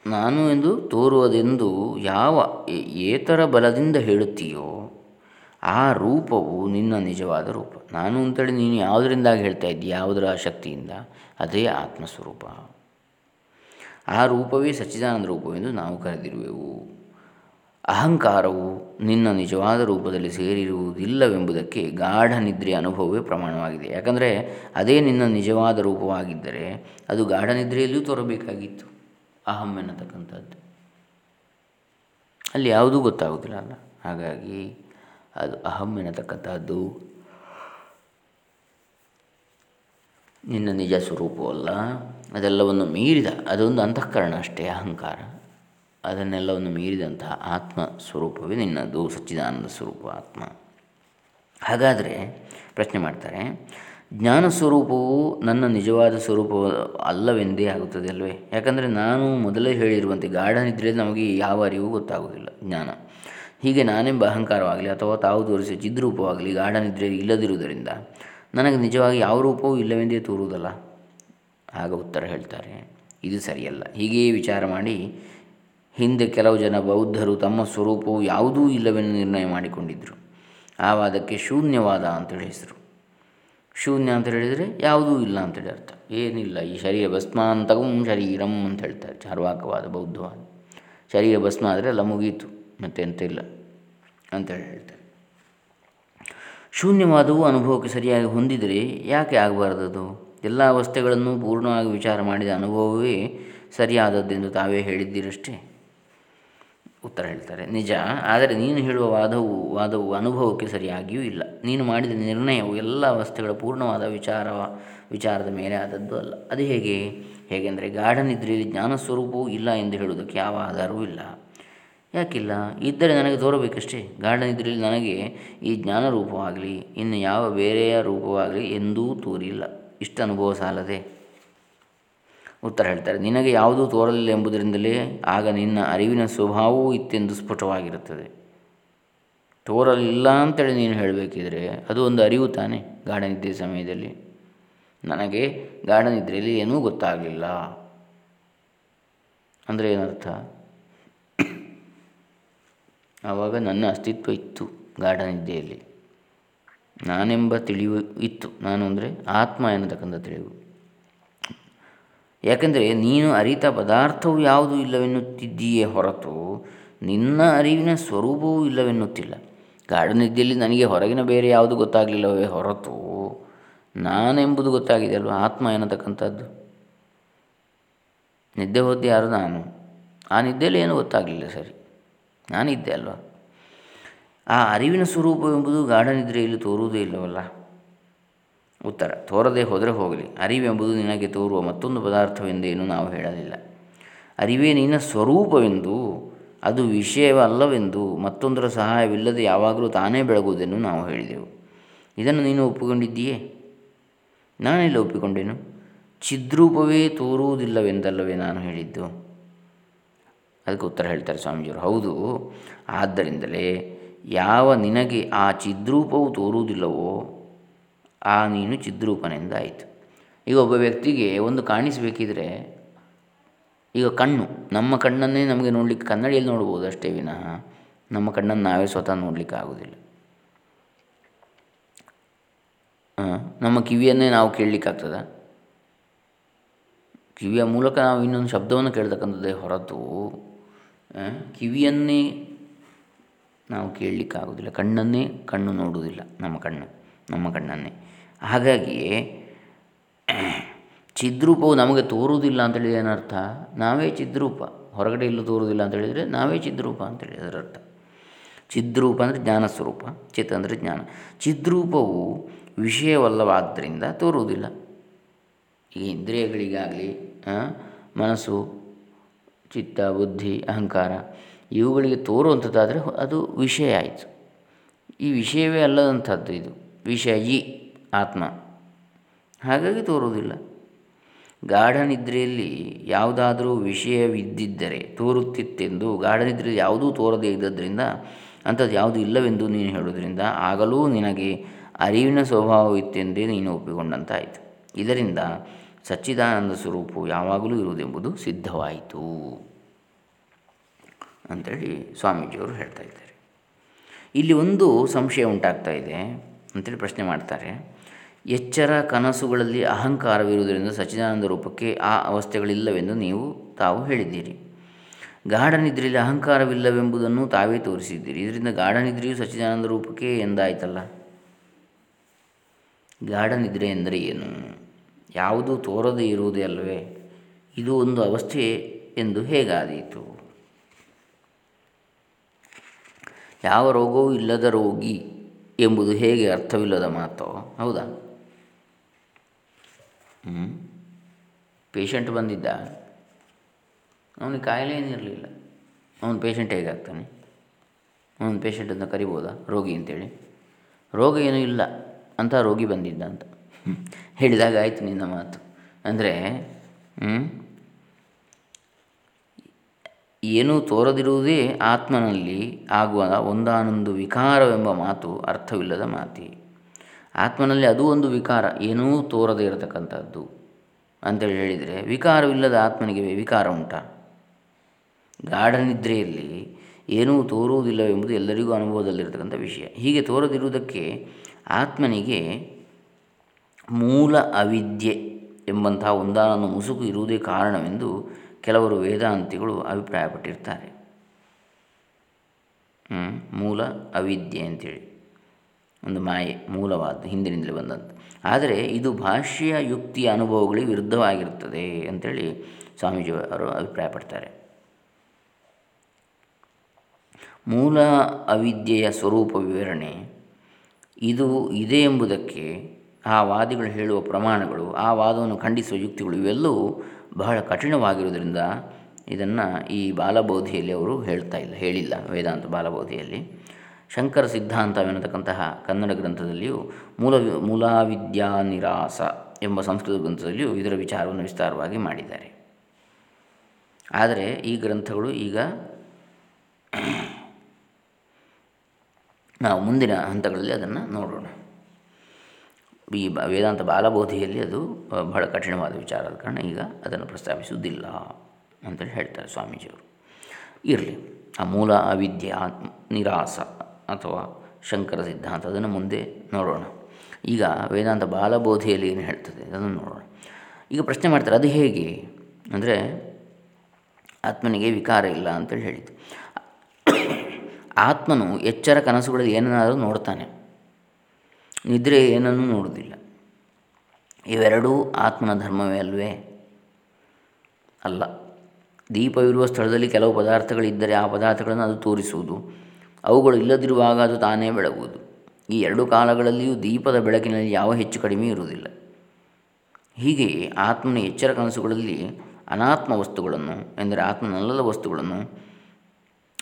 A: ನಾನು ಎಂದು ತೋರುವುದೆಂದು ಯಾವ ಏತರ ಬಲದಿಂದ ಹೇಳುತ್ತೀಯೋ ಆ ರೂಪವು ನಿನ್ನ ನಿಜವಾದ ರೂಪ. ನಾನು ಅಂತೇಳಿ ನೀನು ಯಾವುದರಿಂದಾಗಿ ಹೇಳ್ತಾ ಇದ್ದೀಯ? ಯಾವುದರ ಶಕ್ತಿಯಿಂದ? ಅದೇ ಆತ್ಮಸ್ವರೂಪ. ಆ ರೂಪವೇ ಸಚ್ಚಿದಾನಂದ ರೂಪವೆಂದು ನಾವು ಕರೆದಿರುವೆವು. ಅಹಂಕಾರವು ನಿನ್ನ ನಿಜವಾದ ರೂಪದಲ್ಲಿ ಸೇರಿರುವುದಿಲ್ಲವೆಂಬುದಕ್ಕೆ ಗಾಢ ನಿದ್ರೆಯ ಅನುಭವವೇ ಪ್ರಮಾಣವಾಗಿದೆ. ಯಾಕಂದರೆ ಅದೇ ನಿನ್ನ ನಿಜವಾದ ರೂಪವಾಗಿದ್ದರೆ ಅದು ಗಾಢ ನಿದ್ರೆಯಲ್ಲಿಯೂ ತೋರಬೇಕಾಗಿತ್ತು. ಅಹಂ ಎನ್ನತಕ್ಕಂಥದ್ದು. ಅಲ್ಲಿ ಯಾವುದೂ ಗೊತ್ತಾಗೋದಿಲ್ಲ ಅಲ್ಲ. ಹಾಗಾಗಿ ಅದು ಅಹಂ ಎನ್ನತಕ್ಕಂಥದ್ದು ನಿನ್ನ ನಿಜ ಸ್ವರೂಪವಲ್ಲ ಅದೆಲ್ಲವನ್ನು ಮೀರಿದ, ಅದೊಂದು ಅಂತಃಕರಣ ಅಷ್ಟೇ, ಅಹಂಕಾರ. ಅದನ್ನೆಲ್ಲವನ್ನು ಮೀರಿದಂತಹ ಆತ್ಮ ಸ್ವರೂಪವೇ ನಿನ್ನದು, ಸಚ್ಚಿದಾನಂದ ಸ್ವರೂಪ ಆತ್ಮ. ಹಾಗಾದರೆ ಪ್ರಶ್ನೆ ಮಾಡ್ತಾರೆ, ಜ್ಞಾನ ಸ್ವರೂಪವು ನನ್ನ ನಿಜವಾದ ಸ್ವರೂಪ ಅಲ್ಲವೆಂದೇ ಆಗುತ್ತದೆ ಅಲ್ವೇ? ಯಾಕಂದರೆ ನಾನು ಮೊದಲೇ ಹೇಳಿರುವಂತೆ ಗಾರ್ಡನ್ ಇದ್ದರೆ ನಮಗೆ ಯಾವ ಅರಿವು ಗೊತ್ತಾಗೋದಿಲ್ಲ ಜ್ಞಾನ. ಹೀಗೆ ನಾನೆಂಬ ಅಹಂಕಾರವಾಗಲಿ ಅಥವಾ ತಾವು ತೋರಿಸಿದ ಚಿದ್ರೂಪವಾಗಲಿ ಗಾಢ ನಿದ್ರೆ ಇಲ್ಲದಿರುವುದರಿಂದ ನನಗೆ ನಿಜವಾಗಿ ಯಾವ ರೂಪವೂ ಇಲ್ಲವೆಂದೇ ತೋರುವುದಲ್ಲ. ಆಗ ಉತ್ತರ ಹೇಳ್ತಾರೆ, ಇದು ಸರಿಯಲ್ಲ. ಹೀಗೆಯೇ ವಿಚಾರ ಮಾಡಿ, ಹಿಂದೆ ಕೆಲವು ಜನ ಬೌದ್ಧರು ತಮ್ಮ ಸ್ವರೂಪವು ಯಾವುದೂ ಇಲ್ಲವೆಂದು ನಿರ್ಣಯ ಮಾಡಿಕೊಂಡಿದ್ದರು ಆ ವಾದಕ್ಕೆ ಶೂನ್ಯವಾದ ಅಂತೇಳಿ ಹೆಸರು. ಶೂನ್ಯ ಅಂತ ಹೇಳಿದರೆ ಯಾವುದೂ ಇಲ್ಲ ಅಂತೇಳಿ ಅರ್ಥ. ಏನಿಲ್ಲ, ಈ ಶರೀರ ಭಸ್ಮಾಂತಕಂ ಶರೀರಂ ಅಂತ ಹೇಳ್ತಾರೆ, ಚಾರ್ವಾಕವಾದ ಬೌದ್ಧವಾದ. ಶರೀರ ಭಸ್ಮ ಆದರೆ ಎಲ್ಲ ಮುಗೀತು. ಮತ್ತೆ ಎಂತ ಇಲ್ಲ ಅಂತೇಳಿ ಹೇಳ್ತಾರೆ ಶೂನ್ಯವಾದವು ಅನುಭವಕ್ಕೆ ಸರಿಯಾಗಿ ಹೊಂದಿದರೆ ಯಾಕೆ ಆಗಬಾರ್ದದು? ಎಲ್ಲ ಅವಸ್ಥೆಗಳನ್ನು ಪೂರ್ಣವಾಗಿ ವಿಚಾರ ಮಾಡಿದ ಅನುಭವವೇ ಸರಿಯಾದದ್ದೆಂದು ತಾವೇ ಹೇಳಿದ್ದೀರಷ್ಟೇ? ಉತ್ತರ ಹೇಳ್ತಾರೆ, ನಿಜ, ಆದರೆ ನೀನು ಹೇಳುವ ವಾದವು ವಾದವು ಅನುಭವಕ್ಕೆ ಸರಿಯಾಗಿಯೂ ಇಲ್ಲ. ನೀನು ಮಾಡಿದ ನಿರ್ಣಯವು ಎಲ್ಲ ಅವಸ್ಥೆಗಳ ಪೂರ್ಣವಾದ ವಿಚಾರ, ವಿಚಾರದ ಮೇಲೆ ಆದದ್ದು ಅಲ್ಲ. ಅದು ಹೇಗೆ? ಹೇಗೆಂದರೆ ಗಾಢ ನಿದ್ರೆಯಲ್ಲಿ ಜ್ಞಾನ ಸ್ವರೂಪವೂ ಇಲ್ಲ ಎಂದು ಹೇಳುವುದಕ್ಕೆ ಯಾವ ಆಧಾರವೂ ಇಲ್ಲ. ಯಾಕಿಲ್ಲ? ಇದ್ದರೆ ನನಗೆ ತೋರಬೇಕಷ್ಟೇ. ಗಾರ್ಡನ್ ಇದ್ರಲ್ಲಿ ನನಗೆ ಈ ಜ್ಞಾನ ರೂಪವಾಗಲಿ ಇನ್ನು ಯಾವ ಬೇರೆಯ ರೂಪವಾಗಲಿ ಎಂದೂ ತೋರಿಲ್ಲ. ಇಷ್ಟು ಅನುಭವ ಸಾಲದೆ. ಉತ್ತರ ಹೇಳ್ತಾರೆ, ನಿನಗೆ ಯಾವುದೂ ತೋರಲಿಲ್ಲ ಎಂಬುದರಿಂದಲೇ ಆಗ ನಿನ್ನ ಅರಿವಿನ ಸ್ವಭಾವವೂ ಇತ್ತೆಂದು ಸ್ಫುಟವಾಗಿರುತ್ತದೆ. ತೋರಲಿಲ್ಲ ಅಂತೇಳಿ ನೀನು ಹೇಳಬೇಕಿದ್ರೆ ಅದು ಒಂದು ಅರಿವು ತಾನೆ ಗಾರ್ಡನ್ ಇದ್ದ ಸಮಯದಲ್ಲಿ. ನನಗೆ ಗಾರ್ಡನ್ ನಿದ್ರೆಯಲ್ಲಿ ಏನೂ ಗೊತ್ತಾಗಲಿಲ್ಲ. ಅಂದರೆ ಏನರ್ಥ? ಆವಾಗ ನನ್ನ ಅಸ್ತಿತ್ವ ಇತ್ತು ಗಾಢ ನಿದ್ದೆಯಲ್ಲಿ ನಾನೆಂಬ ತಿಳಿವು ಇತ್ತು. ನಾನು ಅಂದರೆ ಆತ್ಮ ಎನ್ನತಕ್ಕಂಥ ತಿಳಿವು. ಯಾಕೆಂದರೆ ನೀನು ಅರಿತ ಪದಾರ್ಥವು ಯಾವುದೂ ಇಲ್ಲವೆನ್ನುತ್ತಿದ್ದೀಯೇ ಹೊರತು ನಿನ್ನ ಅರಿವಿನ ಸ್ವರೂಪವೂ ಇಲ್ಲವೆನ್ನುತ್ತಿಲ್ಲ. ನಿದ್ದೆಯಲ್ಲಿ ನನಗೆ ಹೊರಗಿನ ಬೇರೆ ಯಾವುದು ಗೊತ್ತಾಗಲಿಲ್ಲವೇ ಹೊರತು ನಾನೆಂಬುದು ಗೊತ್ತಾಗಿದೆ ಅಲ್ವ? ಆತ್ಮ ಎನ್ನತಕ್ಕಂಥದ್ದು. ನಿದ್ದೆ ಹೋದ್ದು ಯಾರು ನಾನು? ಆ ನಿದ್ದೆಯಲ್ಲಿ ಏನೂ ಗೊತ್ತಾಗಲಿಲ್ಲ ಸರಿ. ನಾನಿದ್ದೆ ಅಲ್ವಾ? ಆ ಅರಿವಿನ ಸ್ವರೂಪವೆಂಬುದು ಗಾಢ ನಿದ್ರೆಯಲ್ಲಿ ತೋರುವುದೇ ಇಲ್ಲವಲ್ಲ? ಉತ್ತರ, ತೋರದೆ ಹೋದರೆ ಹೋಗಲಿ. ಅರಿವೆಂಬುದು ನಿನಗೆ ತೋರುವ ಮತ್ತೊಂದು ಪದಾರ್ಥವೆಂದೇನು ನಾವು ಹೇಳಲಿಲ್ಲ. ಅರಿವೇ ನಿನ್ನ ಸ್ವರೂಪವೆಂದು, ಅದು ವಿಷಯವಲ್ಲವೆಂದು, ಮತ್ತೊಂದರ ಸಹಾಯವಿಲ್ಲದೆ ಯಾವಾಗಲೂ ತಾನೇ ಬೆಳಗುವುದನ್ನು ನಾವು ಹೇಳಿದೆವು. ಇದನ್ನು ನೀನು ಒಪ್ಪಿಕೊಂಡಿದ್ದೀಯೇ? ನಾನೆಲ್ಲ ಒಪ್ಪಿಕೊಂಡೇನು? ಚಿದ್ರೂಪವೇ ತೋರುವುದಿಲ್ಲವೆಂದಲ್ಲವೇ ನಾನು ಹೇಳಿದ್ದು. ಅದಕ್ಕೆ ಉತ್ತರ ಹೇಳ್ತಾರೆ ಸ್ವಾಮೀಜಿಯವರು. ಹೌದು, ಆದ್ದರಿಂದಲೇ ಯಾವ ನಿನಗೆ ಆ ಚಿದ್ರೂಪವು ತೋರುವುದಿಲ್ಲವೋ, ಆ ನೀನು ಚಿದ್ರೂಪನೆಂದಾಯಿತು ಈಗ ಒಬ್ಬ ವ್ಯಕ್ತಿಗೆ ಒಂದು ಕಾಣಿಸಬೇಕಿದ್ರೆ, ಈಗ ಕಣ್ಣು, ನಮ್ಮ ಕಣ್ಣನ್ನೇ ನಮಗೆ ನೋಡಲಿಕ್ಕೆ ಕನ್ನಡಿಯಲ್ಲಿ ನೋಡ್ಬೋದು ಅಷ್ಟೇ ವಿನಃ, ನಮ್ಮ ಕಣ್ಣನ್ನು ನಾವೇ ಸ್ವತಃ ನೋಡಲಿಕ್ಕೆ ಆಗೋದಿಲ್ಲ ನಮ್ಮ ಕಿವಿಯನ್ನೇ ನಾವು ಕೇಳಲಿಕ್ಕಾಗ್ತದ ಕಿವಿಯ ಮೂಲಕ ನಾವು ಇನ್ನೊಂದು ಶಬ್ದವನ್ನು ಕೇಳ್ತಕ್ಕಂಥದ್ದೇ ಹೊರತು ಕಿವಿಯನ್ನೇ ನಾವು ಕೇಳಲಿಕ್ಕಾಗೋದಿಲ್ಲ ಕಣ್ಣನ್ನೇ ಕಣ್ಣು ನೋಡುವುದಿಲ್ಲ, ನಮ್ಮ ಕಣ್ಣು, ನಮ್ಮ ಕಣ್ಣನ್ನೇ. ಹಾಗಾಗಿಯೇ, ಚಿದ್ರೂಪವು ನಮಗೆ ತೋರುವುದಿಲ್ಲ ಅಂತೇಳಿ ಏನರ್ಥ? ನಾವೇ ಚಿದ್ರೂಪ, ಹೊರಗಡೆ ಇಲ್ಲೂ ತೋರುವುದಿಲ್ಲ ಅಂತ ಹೇಳಿದರೆ ನಾವೇ ಚಿದ್ರೂಪ ಅಂತೇಳಿ ಅದರ ಅರ್ಥ ಚಿದ್ರೂಪ ಅಂದರೆ ಜ್ಞಾನ ಸ್ವರೂಪ ಚಿತ್ ಅಂದರೆ ಜ್ಞಾನ. ಚಿದ್ರೂಪವು ವಿಷಯವಲ್ಲವಾದ್ದರಿಂದ ತೋರುವುದಿಲ್ಲ. ಈ ಇಂದ್ರಿಯಗಳಿಗಾಗಲಿ ಮನಸ್ಸು ಚಿತ್ತ, ಬುದ್ಧಿ, ಅಹಂಕಾರ ಇವುಗಳಿಗೆ ತೋರುವಂಥದ್ದಾದರೆ ಅದು ವಿಷಯ ಆಯಿತು. ಈ ವಿಷಯವೇ ಅಲ್ಲದಂಥದ್ದು ಇದು. ವಿಷಯಿ ಆತ್ಮ. ಹಾಗಾಗಿ ತೋರುವುದಿಲ್ಲ. ಗಾಢ ನಿದ್ರೆಯಲ್ಲಿ ಯಾವುದಾದರೂ ವಿಷಯವಿದ್ದಿದ್ದರೆ, ತೋರುತ್ತಿತ್ತೆಂದು ಗಾಢ ನಿದ್ರೆಯಲ್ಲಿ ಯಾವುದೂ ತೋರದೇ ಇದ್ದದ್ರಿಂದ ಅಂಥದ್ದು ಯಾವುದೂ ಇಲ್ಲವೆಂದು ನೀನು ಹೇಳುವುದರಿಂದ ಆಗಲೂ ನಿನಗೆ ಅರಿವಿನ ಸ್ವಭಾವವಿತ್ತೆಂದೇ ನೀನು ಒಪ್ಪಿಕೊಂಡಂತಾಯಿತು. ಇದರಿಂದ ಸಚ್ಚಿದಾನಂದ ಸ್ವರೂಪವು ಯಾವಾಗಲೂ ಇರುವುದೆಂಬುದು ಸಿದ್ಧವಾಯಿತು ಅಂಥೇಳಿ ಸ್ವಾಮೀಜಿಯವರು ಹೇಳ್ತಾ ಇದ್ದಾರೆ. ಇಲ್ಲಿ ಒಂದು ಸಂಶಯ ಉಂಟಾಗ್ತಾ ಇದೆ ಅಂತೇಳಿ ಪ್ರಶ್ನೆ ಮಾಡ್ತಾರೆ. ಎಚ್ಚರ ಕನಸುಗಳಲ್ಲಿ ಅಹಂಕಾರವಿರುವುದರಿಂದ ಸಚ್ಚಿದಾನಂದ ರೂಪಕ್ಕೆ ಆ ಅವಸ್ಥೆಗಳಿಲ್ಲವೆಂದು ನೀವು ತಾವು ಹೇಳಿದ್ದೀರಿ. ಗಾಢ ನಿದ್ರೆಯಲ್ಲಿ ಅಹಂಕಾರವಿಲ್ಲವೆಂಬುದನ್ನು ತಾವೇ ತೋರಿಸಿದ್ದೀರಿ. ಇದರಿಂದ ಗಾಢ ನಿದ್ರೆಯು ಸಚ್ಚಿದಾನಂದ ರೂಪಕ್ಕೆ ಎಂದಾಯ್ತಲ್ಲ? ಗಾಢ ನಿದ್ರೆ ಎಂದರೆ ಏನು? ಯಾವುದು ತೋರದೇ ಇರುವುದೇ ಅಲ್ಲವೇ? ಇದು ಒಂದು ಅವಸ್ಥೆ ಎಂದು ಹೇಗಾದೀತು? ಯಾವ ರೋಗವೂ ಇಲ್ಲದ ರೋಗಿ ಎಂಬುದು ಹೇಗೆ ಅರ್ಥವಿಲ್ಲದ ಮಾತೋ? ಹೌದಾ? ಹ್ಞೂ ಪೇಷಂಟ್ ಬಂದಿದ್ದ? ಅವನಿಗೆ ಕಾಯಿಲೆ ಏನಿರಲಿಲ್ಲ ಅವನು ಪೇಷಂಟ್ ಹೇಗಾಗ್ತಾನೆ? ಅವನು ಪೇಷಂಟನ್ನು ಕರಿಬೋದಾ? ರೋಗಿ ಅಂತೇಳಿ. ರೋಗ ಏನೂ ಇಲ್ಲ. ಅಂತ ರೋಗಿ ಬಂದಿದ್ದ ಅಂತ. ಹೇಳಿದಾಗ ಆಯಿತು ನಿನ್ನ ಮಾತು. ಅಂದರೆ ಏನೂ ತೋರದಿರುವುದೇ ಆತ್ಮನಲ್ಲಿ ಆಗುವ ಒಂದಾನೊಂದು ವಿಕಾರವೆಂಬ ಮಾತು ಅರ್ಥವಿಲ್ಲದ ಮಾತಿ. ಆತ್ಮನಲ್ಲಿ ಅದು ಒಂದು ವಿಕಾರ, ಏನೂ ತೋರದೇ ಇರತಕ್ಕಂಥದ್ದು. ಅಂತೇಳಿ ಹೇಳಿದರೆ, ವಿಕಾರವಿಲ್ಲದ ಆತ್ಮನಿಗೆ ವಿಕಾರ ಉಂಟಾ? ಗಾಢನಿದ್ರೆಯಲ್ಲಿ ಏನೂ ತೋರುವುದಿಲ್ಲವೆಂಬುದು ಎಲ್ಲರಿಗೂ ಅನುಭವದಲ್ಲಿರತಕ್ಕಂಥ ವಿಷಯ. ಹೀಗೆ ತೋರದಿರುವುದಕ್ಕೆ ಆತ್ಮನಿಗೆ ಮೂಲ ಅವಿದ್ಯೆ ಎಂಬಂತಹ ಒಂದಾನೊಂದು ಮುಸುಕು ಇರುವುದೇ ಕಾರಣವೆಂದು ಕೆಲವರು ವೇದಾಂತಿಗಳು ಅಭಿಪ್ರಾಯಪಟ್ಟಿರ್ತಾರೆ. ಮೂಲ ಅವಿದ್ಯೆ ಅಂತೇಳಿ. ಒಂದು ಮಾಯೆ, ಮೂಲವಾದ, ಹಿಂದಿನಿಂದಲೇ ಬಂದಂಥ ಆದರೆ ಇದು ಭಾಷ್ಯ ಯುಕ್ತಿಯ ಅನುಭವಗಳಿಗೆ ವಿರುದ್ಧವಾಗಿರುತ್ತದೆ ಅಂಥೇಳಿ ಸ್ವಾಮೀಜಿಯವರು ಅಭಿಪ್ರಾಯಪಡ್ತಾರೆ. ಮೂಲ ಅವಿದ್ಯೆಯ ಸ್ವರೂಪ ವಿವರಣೆ, ಇದು ಇದೆ ಎಂಬುದಕ್ಕೆ ಆ ವಾದಿಗಳು ಹೇಳುವ ಪ್ರಮಾಣಗಳು, ಆ ವಾದವನ್ನು ಖಂಡಿಸುವ ಯುಕ್ತಿಗಳು ಇವೆಲ್ಲವೂ ಬಹಳ ಕಠಿಣವಾಗಿರುವುದರಿಂದ ಇದನ್ನು ಈ ಬಾಲಬೋಧಿಯಲ್ಲಿ ಅವರು ಹೇಳ್ತಾ ಇಲ್ಲ, ಹೇಳಿಲ್ಲ ವೇದಾಂತ ಬಾಲಬೋಧಿಯಲ್ಲಿ. ಶಂಕರ ಸಿದ್ಧಾಂತವೆನ್ನತಕ್ಕಂತಹ ಕನ್ನಡ ಗ್ರಂಥದಲ್ಲಿಯೂ ಮೂಲ ಮೂಲಾವಿದ್ಯಾ ನಿರಾಸ ಎಂಬ ಸಂಸ್ಕೃತ ಗ್ರಂಥದಲ್ಲಿಯೂ ಇದರ ವಿಚಾರವನ್ನು ವಿಸ್ತಾರವಾಗಿ ಮಾಡಿದ್ದಾರೆ. ಆದರೆ ಈ ಗ್ರಂಥಗಳು ಈಗ ನಾವು ಮುಂದಿನ ಹಂತಗಳಲ್ಲಿ ಅದನ್ನು ನೋಡೋಣ. ಈ ವೇದಾಂತ ಬಾಲಬೋಧಿಯಲ್ಲಿ ಅದು ಬಹಳ ಕಠಿಣವಾದ ವಿಚಾರದ ಕಾರಣ ಈಗ ಅದನ್ನು ಪ್ರಸ್ತಾಪಿಸುವುದಿಲ್ಲ ಅಂತೇಳಿ ಹೇಳ್ತಾರೆ ಸ್ವಾಮೀಜಿಯವರು. ಇರಲಿ, ಆ ಮೂಲ ಅವಿದ್ಯೆ ನಿರಾಸ ಅಥವಾ ಶಂಕರ ಸಿದ್ಧಾಂತ, ಅದನ್ನು ಮುಂದೆ ನೋಡೋಣ. ಈಗ ವೇದಾಂತ ಬಾಲಬೋಧಿಯಲ್ಲಿ ಏನು ಹೇಳ್ತದೆ ಅದನ್ನು ನೋಡೋಣ. ಈಗ ಪ್ರಶ್ನೆ ಮಾಡ್ತಾರೆ, ಅದು ಹೇಗೆ? ಅಂದರೆ ಆತ್ಮನಿಗೆ ವಿಕಾರ ಇಲ್ಲ ಅಂತೇಳಿ ಹೇಳಿದ್ದು. ಆತ್ಮನು ಎಚ್ಚರ ಕನಸುಗಳಲ್ಲಿ ಏನನ್ನಾದರೂ ನೋಡ್ತಾನೆ. ನಿದ್ರೆ ಏನನ್ನೂ ನೋಡುವುದಿಲ್ಲ ಇವೆರಡೂ ಆತ್ಮನ ಧರ್ಮವೇ ಅಲ್ವೇ? ಅಲ್ಲ. ದೀಪವಿರುವ ಸ್ಥಳದಲ್ಲಿ ಕೆಲವು ಪದಾರ್ಥಗಳಿದ್ದರೆ ಆ ಪದಾರ್ಥಗಳನ್ನು ಅದು ತೋರಿಸುವುದು. ಅವುಗಳು ಇಲ್ಲದಿರುವಾಗ ಅದು ತಾನೇ ಬೆಳಗುವುದು. ಈ ಎರಡು ಕಾಲಗಳಲ್ಲಿಯೂ ದೀಪದ ಬೆಳಕಿನಲ್ಲಿ ಯಾವ ಹೆಚ್ಚು ಕಡಿಮೆ ಇರುವುದಿಲ್ಲ. ಹೀಗೆ ಆತ್ಮನ ಎಚ್ಚರ ಕನಸುಗಳಲ್ಲಿ ಅನಾತ್ಮ ವಸ್ತುಗಳನ್ನು, ಎಂದರೆ ಆತ್ಮನಲ್ಲದ ವಸ್ತುಗಳನ್ನು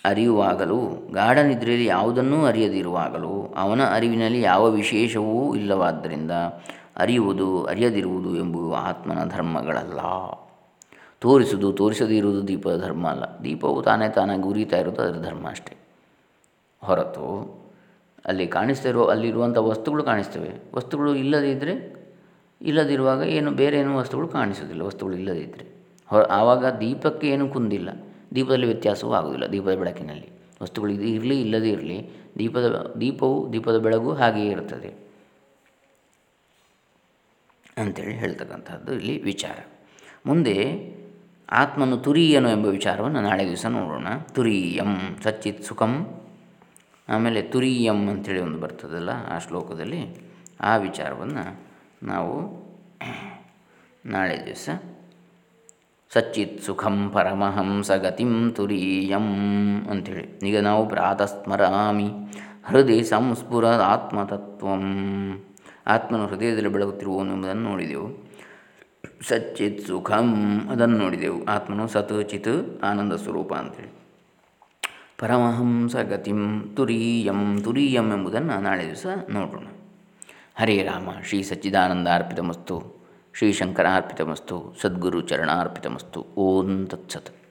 A: ಅರಿಯುವಾಗಲೂ ಗಾಢ ನಿದ್ರೆಯಲ್ಲಿ ಯಾವುದನ್ನೂ ಅರಿಯದಿರುವಾಗಲೂ, ಅವನ ಅರಿವಿನಲ್ಲಿ ಯಾವ ವಿಶೇಷವೂ ಇಲ್ಲವಾದ್ದರಿಂದ ಅರಿಯುವುದು ಅರಿಯದಿರುವುದು ಎಂಬುವು ಆತ್ಮನ ಧರ್ಮಗಳಲ್ಲ. ತೋರಿಸುವುದು ತೋರಿಸದೇ ಇರುವುದು ದೀಪದ ಧರ್ಮ ಅಲ್ಲ. ದೀಪವು ತಾನೇ ತಾನಾಗಿ ಉರಿತಾ ಇರೋದು ಅದರ ಧರ್ಮ ಅಷ್ಟೇ. ಹೊರತು ಅಲ್ಲಿ ಕಾಣಿಸ್ತಾ ಇರುವ, ಅಲ್ಲಿರುವಂಥ ವಸ್ತುಗಳು ಕಾಣಿಸ್ತವೆ. ವಸ್ತುಗಳು ಇಲ್ಲದಿದ್ದರೆ ಇಲ್ಲದಿರುವಾಗ ಏನು, ಬೇರೆ ಏನು ವಸ್ತುಗಳು ಕಾಣಿಸೋದಿಲ್ಲ ವಸ್ತುಗಳು ಇಲ್ಲದಿದ್ದರೆ ಹೊ, ಆವಾಗ ದೀಪಕ್ಕೆ ಏನು ಕುಂದಿಲ್ಲ. ದೀಪದಲ್ಲಿ ವ್ಯತ್ಯಾಸವೂ ಆಗುವುದಿಲ್ಲ ದೀಪದ ಬೆಳಕಿನಲ್ಲಿ. ವಸ್ತುಗಳು ಇದು ಇರಲಿ, ಇಲ್ಲದೇ ಇರಲಿ, ದೀಪದ, ದೀಪವು ದೀಪದ ಬೆಳಗು ಹಾಗೆಯೇ ಇರ್ತದೆ ಅಂಥೇಳಿ ಹೇಳ್ತಕ್ಕಂಥದ್ದು ಇಲ್ಲಿ ವಿಚಾರ. ಮುಂದೆ ಆತ್ಮನು ತುರೀಯನು ಎಂಬ ವಿಚಾರವನ್ನು ನಾಳೆ ದಿವಸ ನೋಡೋಣ. ತುರಿಯಂ ಸಚ್ಚಿತ್ ಸುಖಂ. ಆಮೇಲೆ ತುರೀಯಂ ಅಂಥೇಳಿ ಒಂದು ಬರ್ತದಲ್ಲ ಆ ಶ್ಲೋಕದಲ್ಲಿ, ಆ ವಿಚಾರವನ್ನು ನಾವು ನಾಳೆ ದಿವಸ ಸಚ್ಚಿತ್ ಸುಖಂ ಪರಮಹಂ ಸಗತಿಂ ತುರೀಯಂ ಅಂಥೇಳಿ. ಈಗ ನಾವು ಪ್ರಾತಸ್ಮರಾಮಿ, ಹೃದಯ ಸಂಸ್ಫುರ ಆತ್ಮತತ್ವಂ ಆತ್ಮನು ಹೃದಯದಲ್ಲಿ ಬೆಳಗುತ್ತಿರುವನು ಎಂಬುದನ್ನು ನೋಡಿದೆವು. ಸಚ್ಚಿತ್ ಸುಖಂ ಅದನ್ನು ನೋಡಿದೆವು. ಆತ್ಮನು ಸತ್ ಚಿತ್ ಆನಂದ ಸ್ವರೂಪ ಅಂಥೇಳಿ. ಪರಮಹಂಸ ಗತಿಂ ತುರೀಯಂ ತುರೀಯಂ ಎಂಬುದನ್ನು ನಾಳೆ ದಿವಸ ನೋಡೋಣ. ಹರೇ ರಾಮ, ಶ್ರೀ ಸಚ್ಚಿದಾನಂದ ಅರ್ಪಿತಮಸ್ತು. ಶ್ರೀ ಶಂಕರಾರ್ಪಿತಮಸ್ತು ಸದ್ಗುರು ಚರಣಾರ್ಪಿತಮಸ್ತು ಓಂ ತತ್ಸತ್.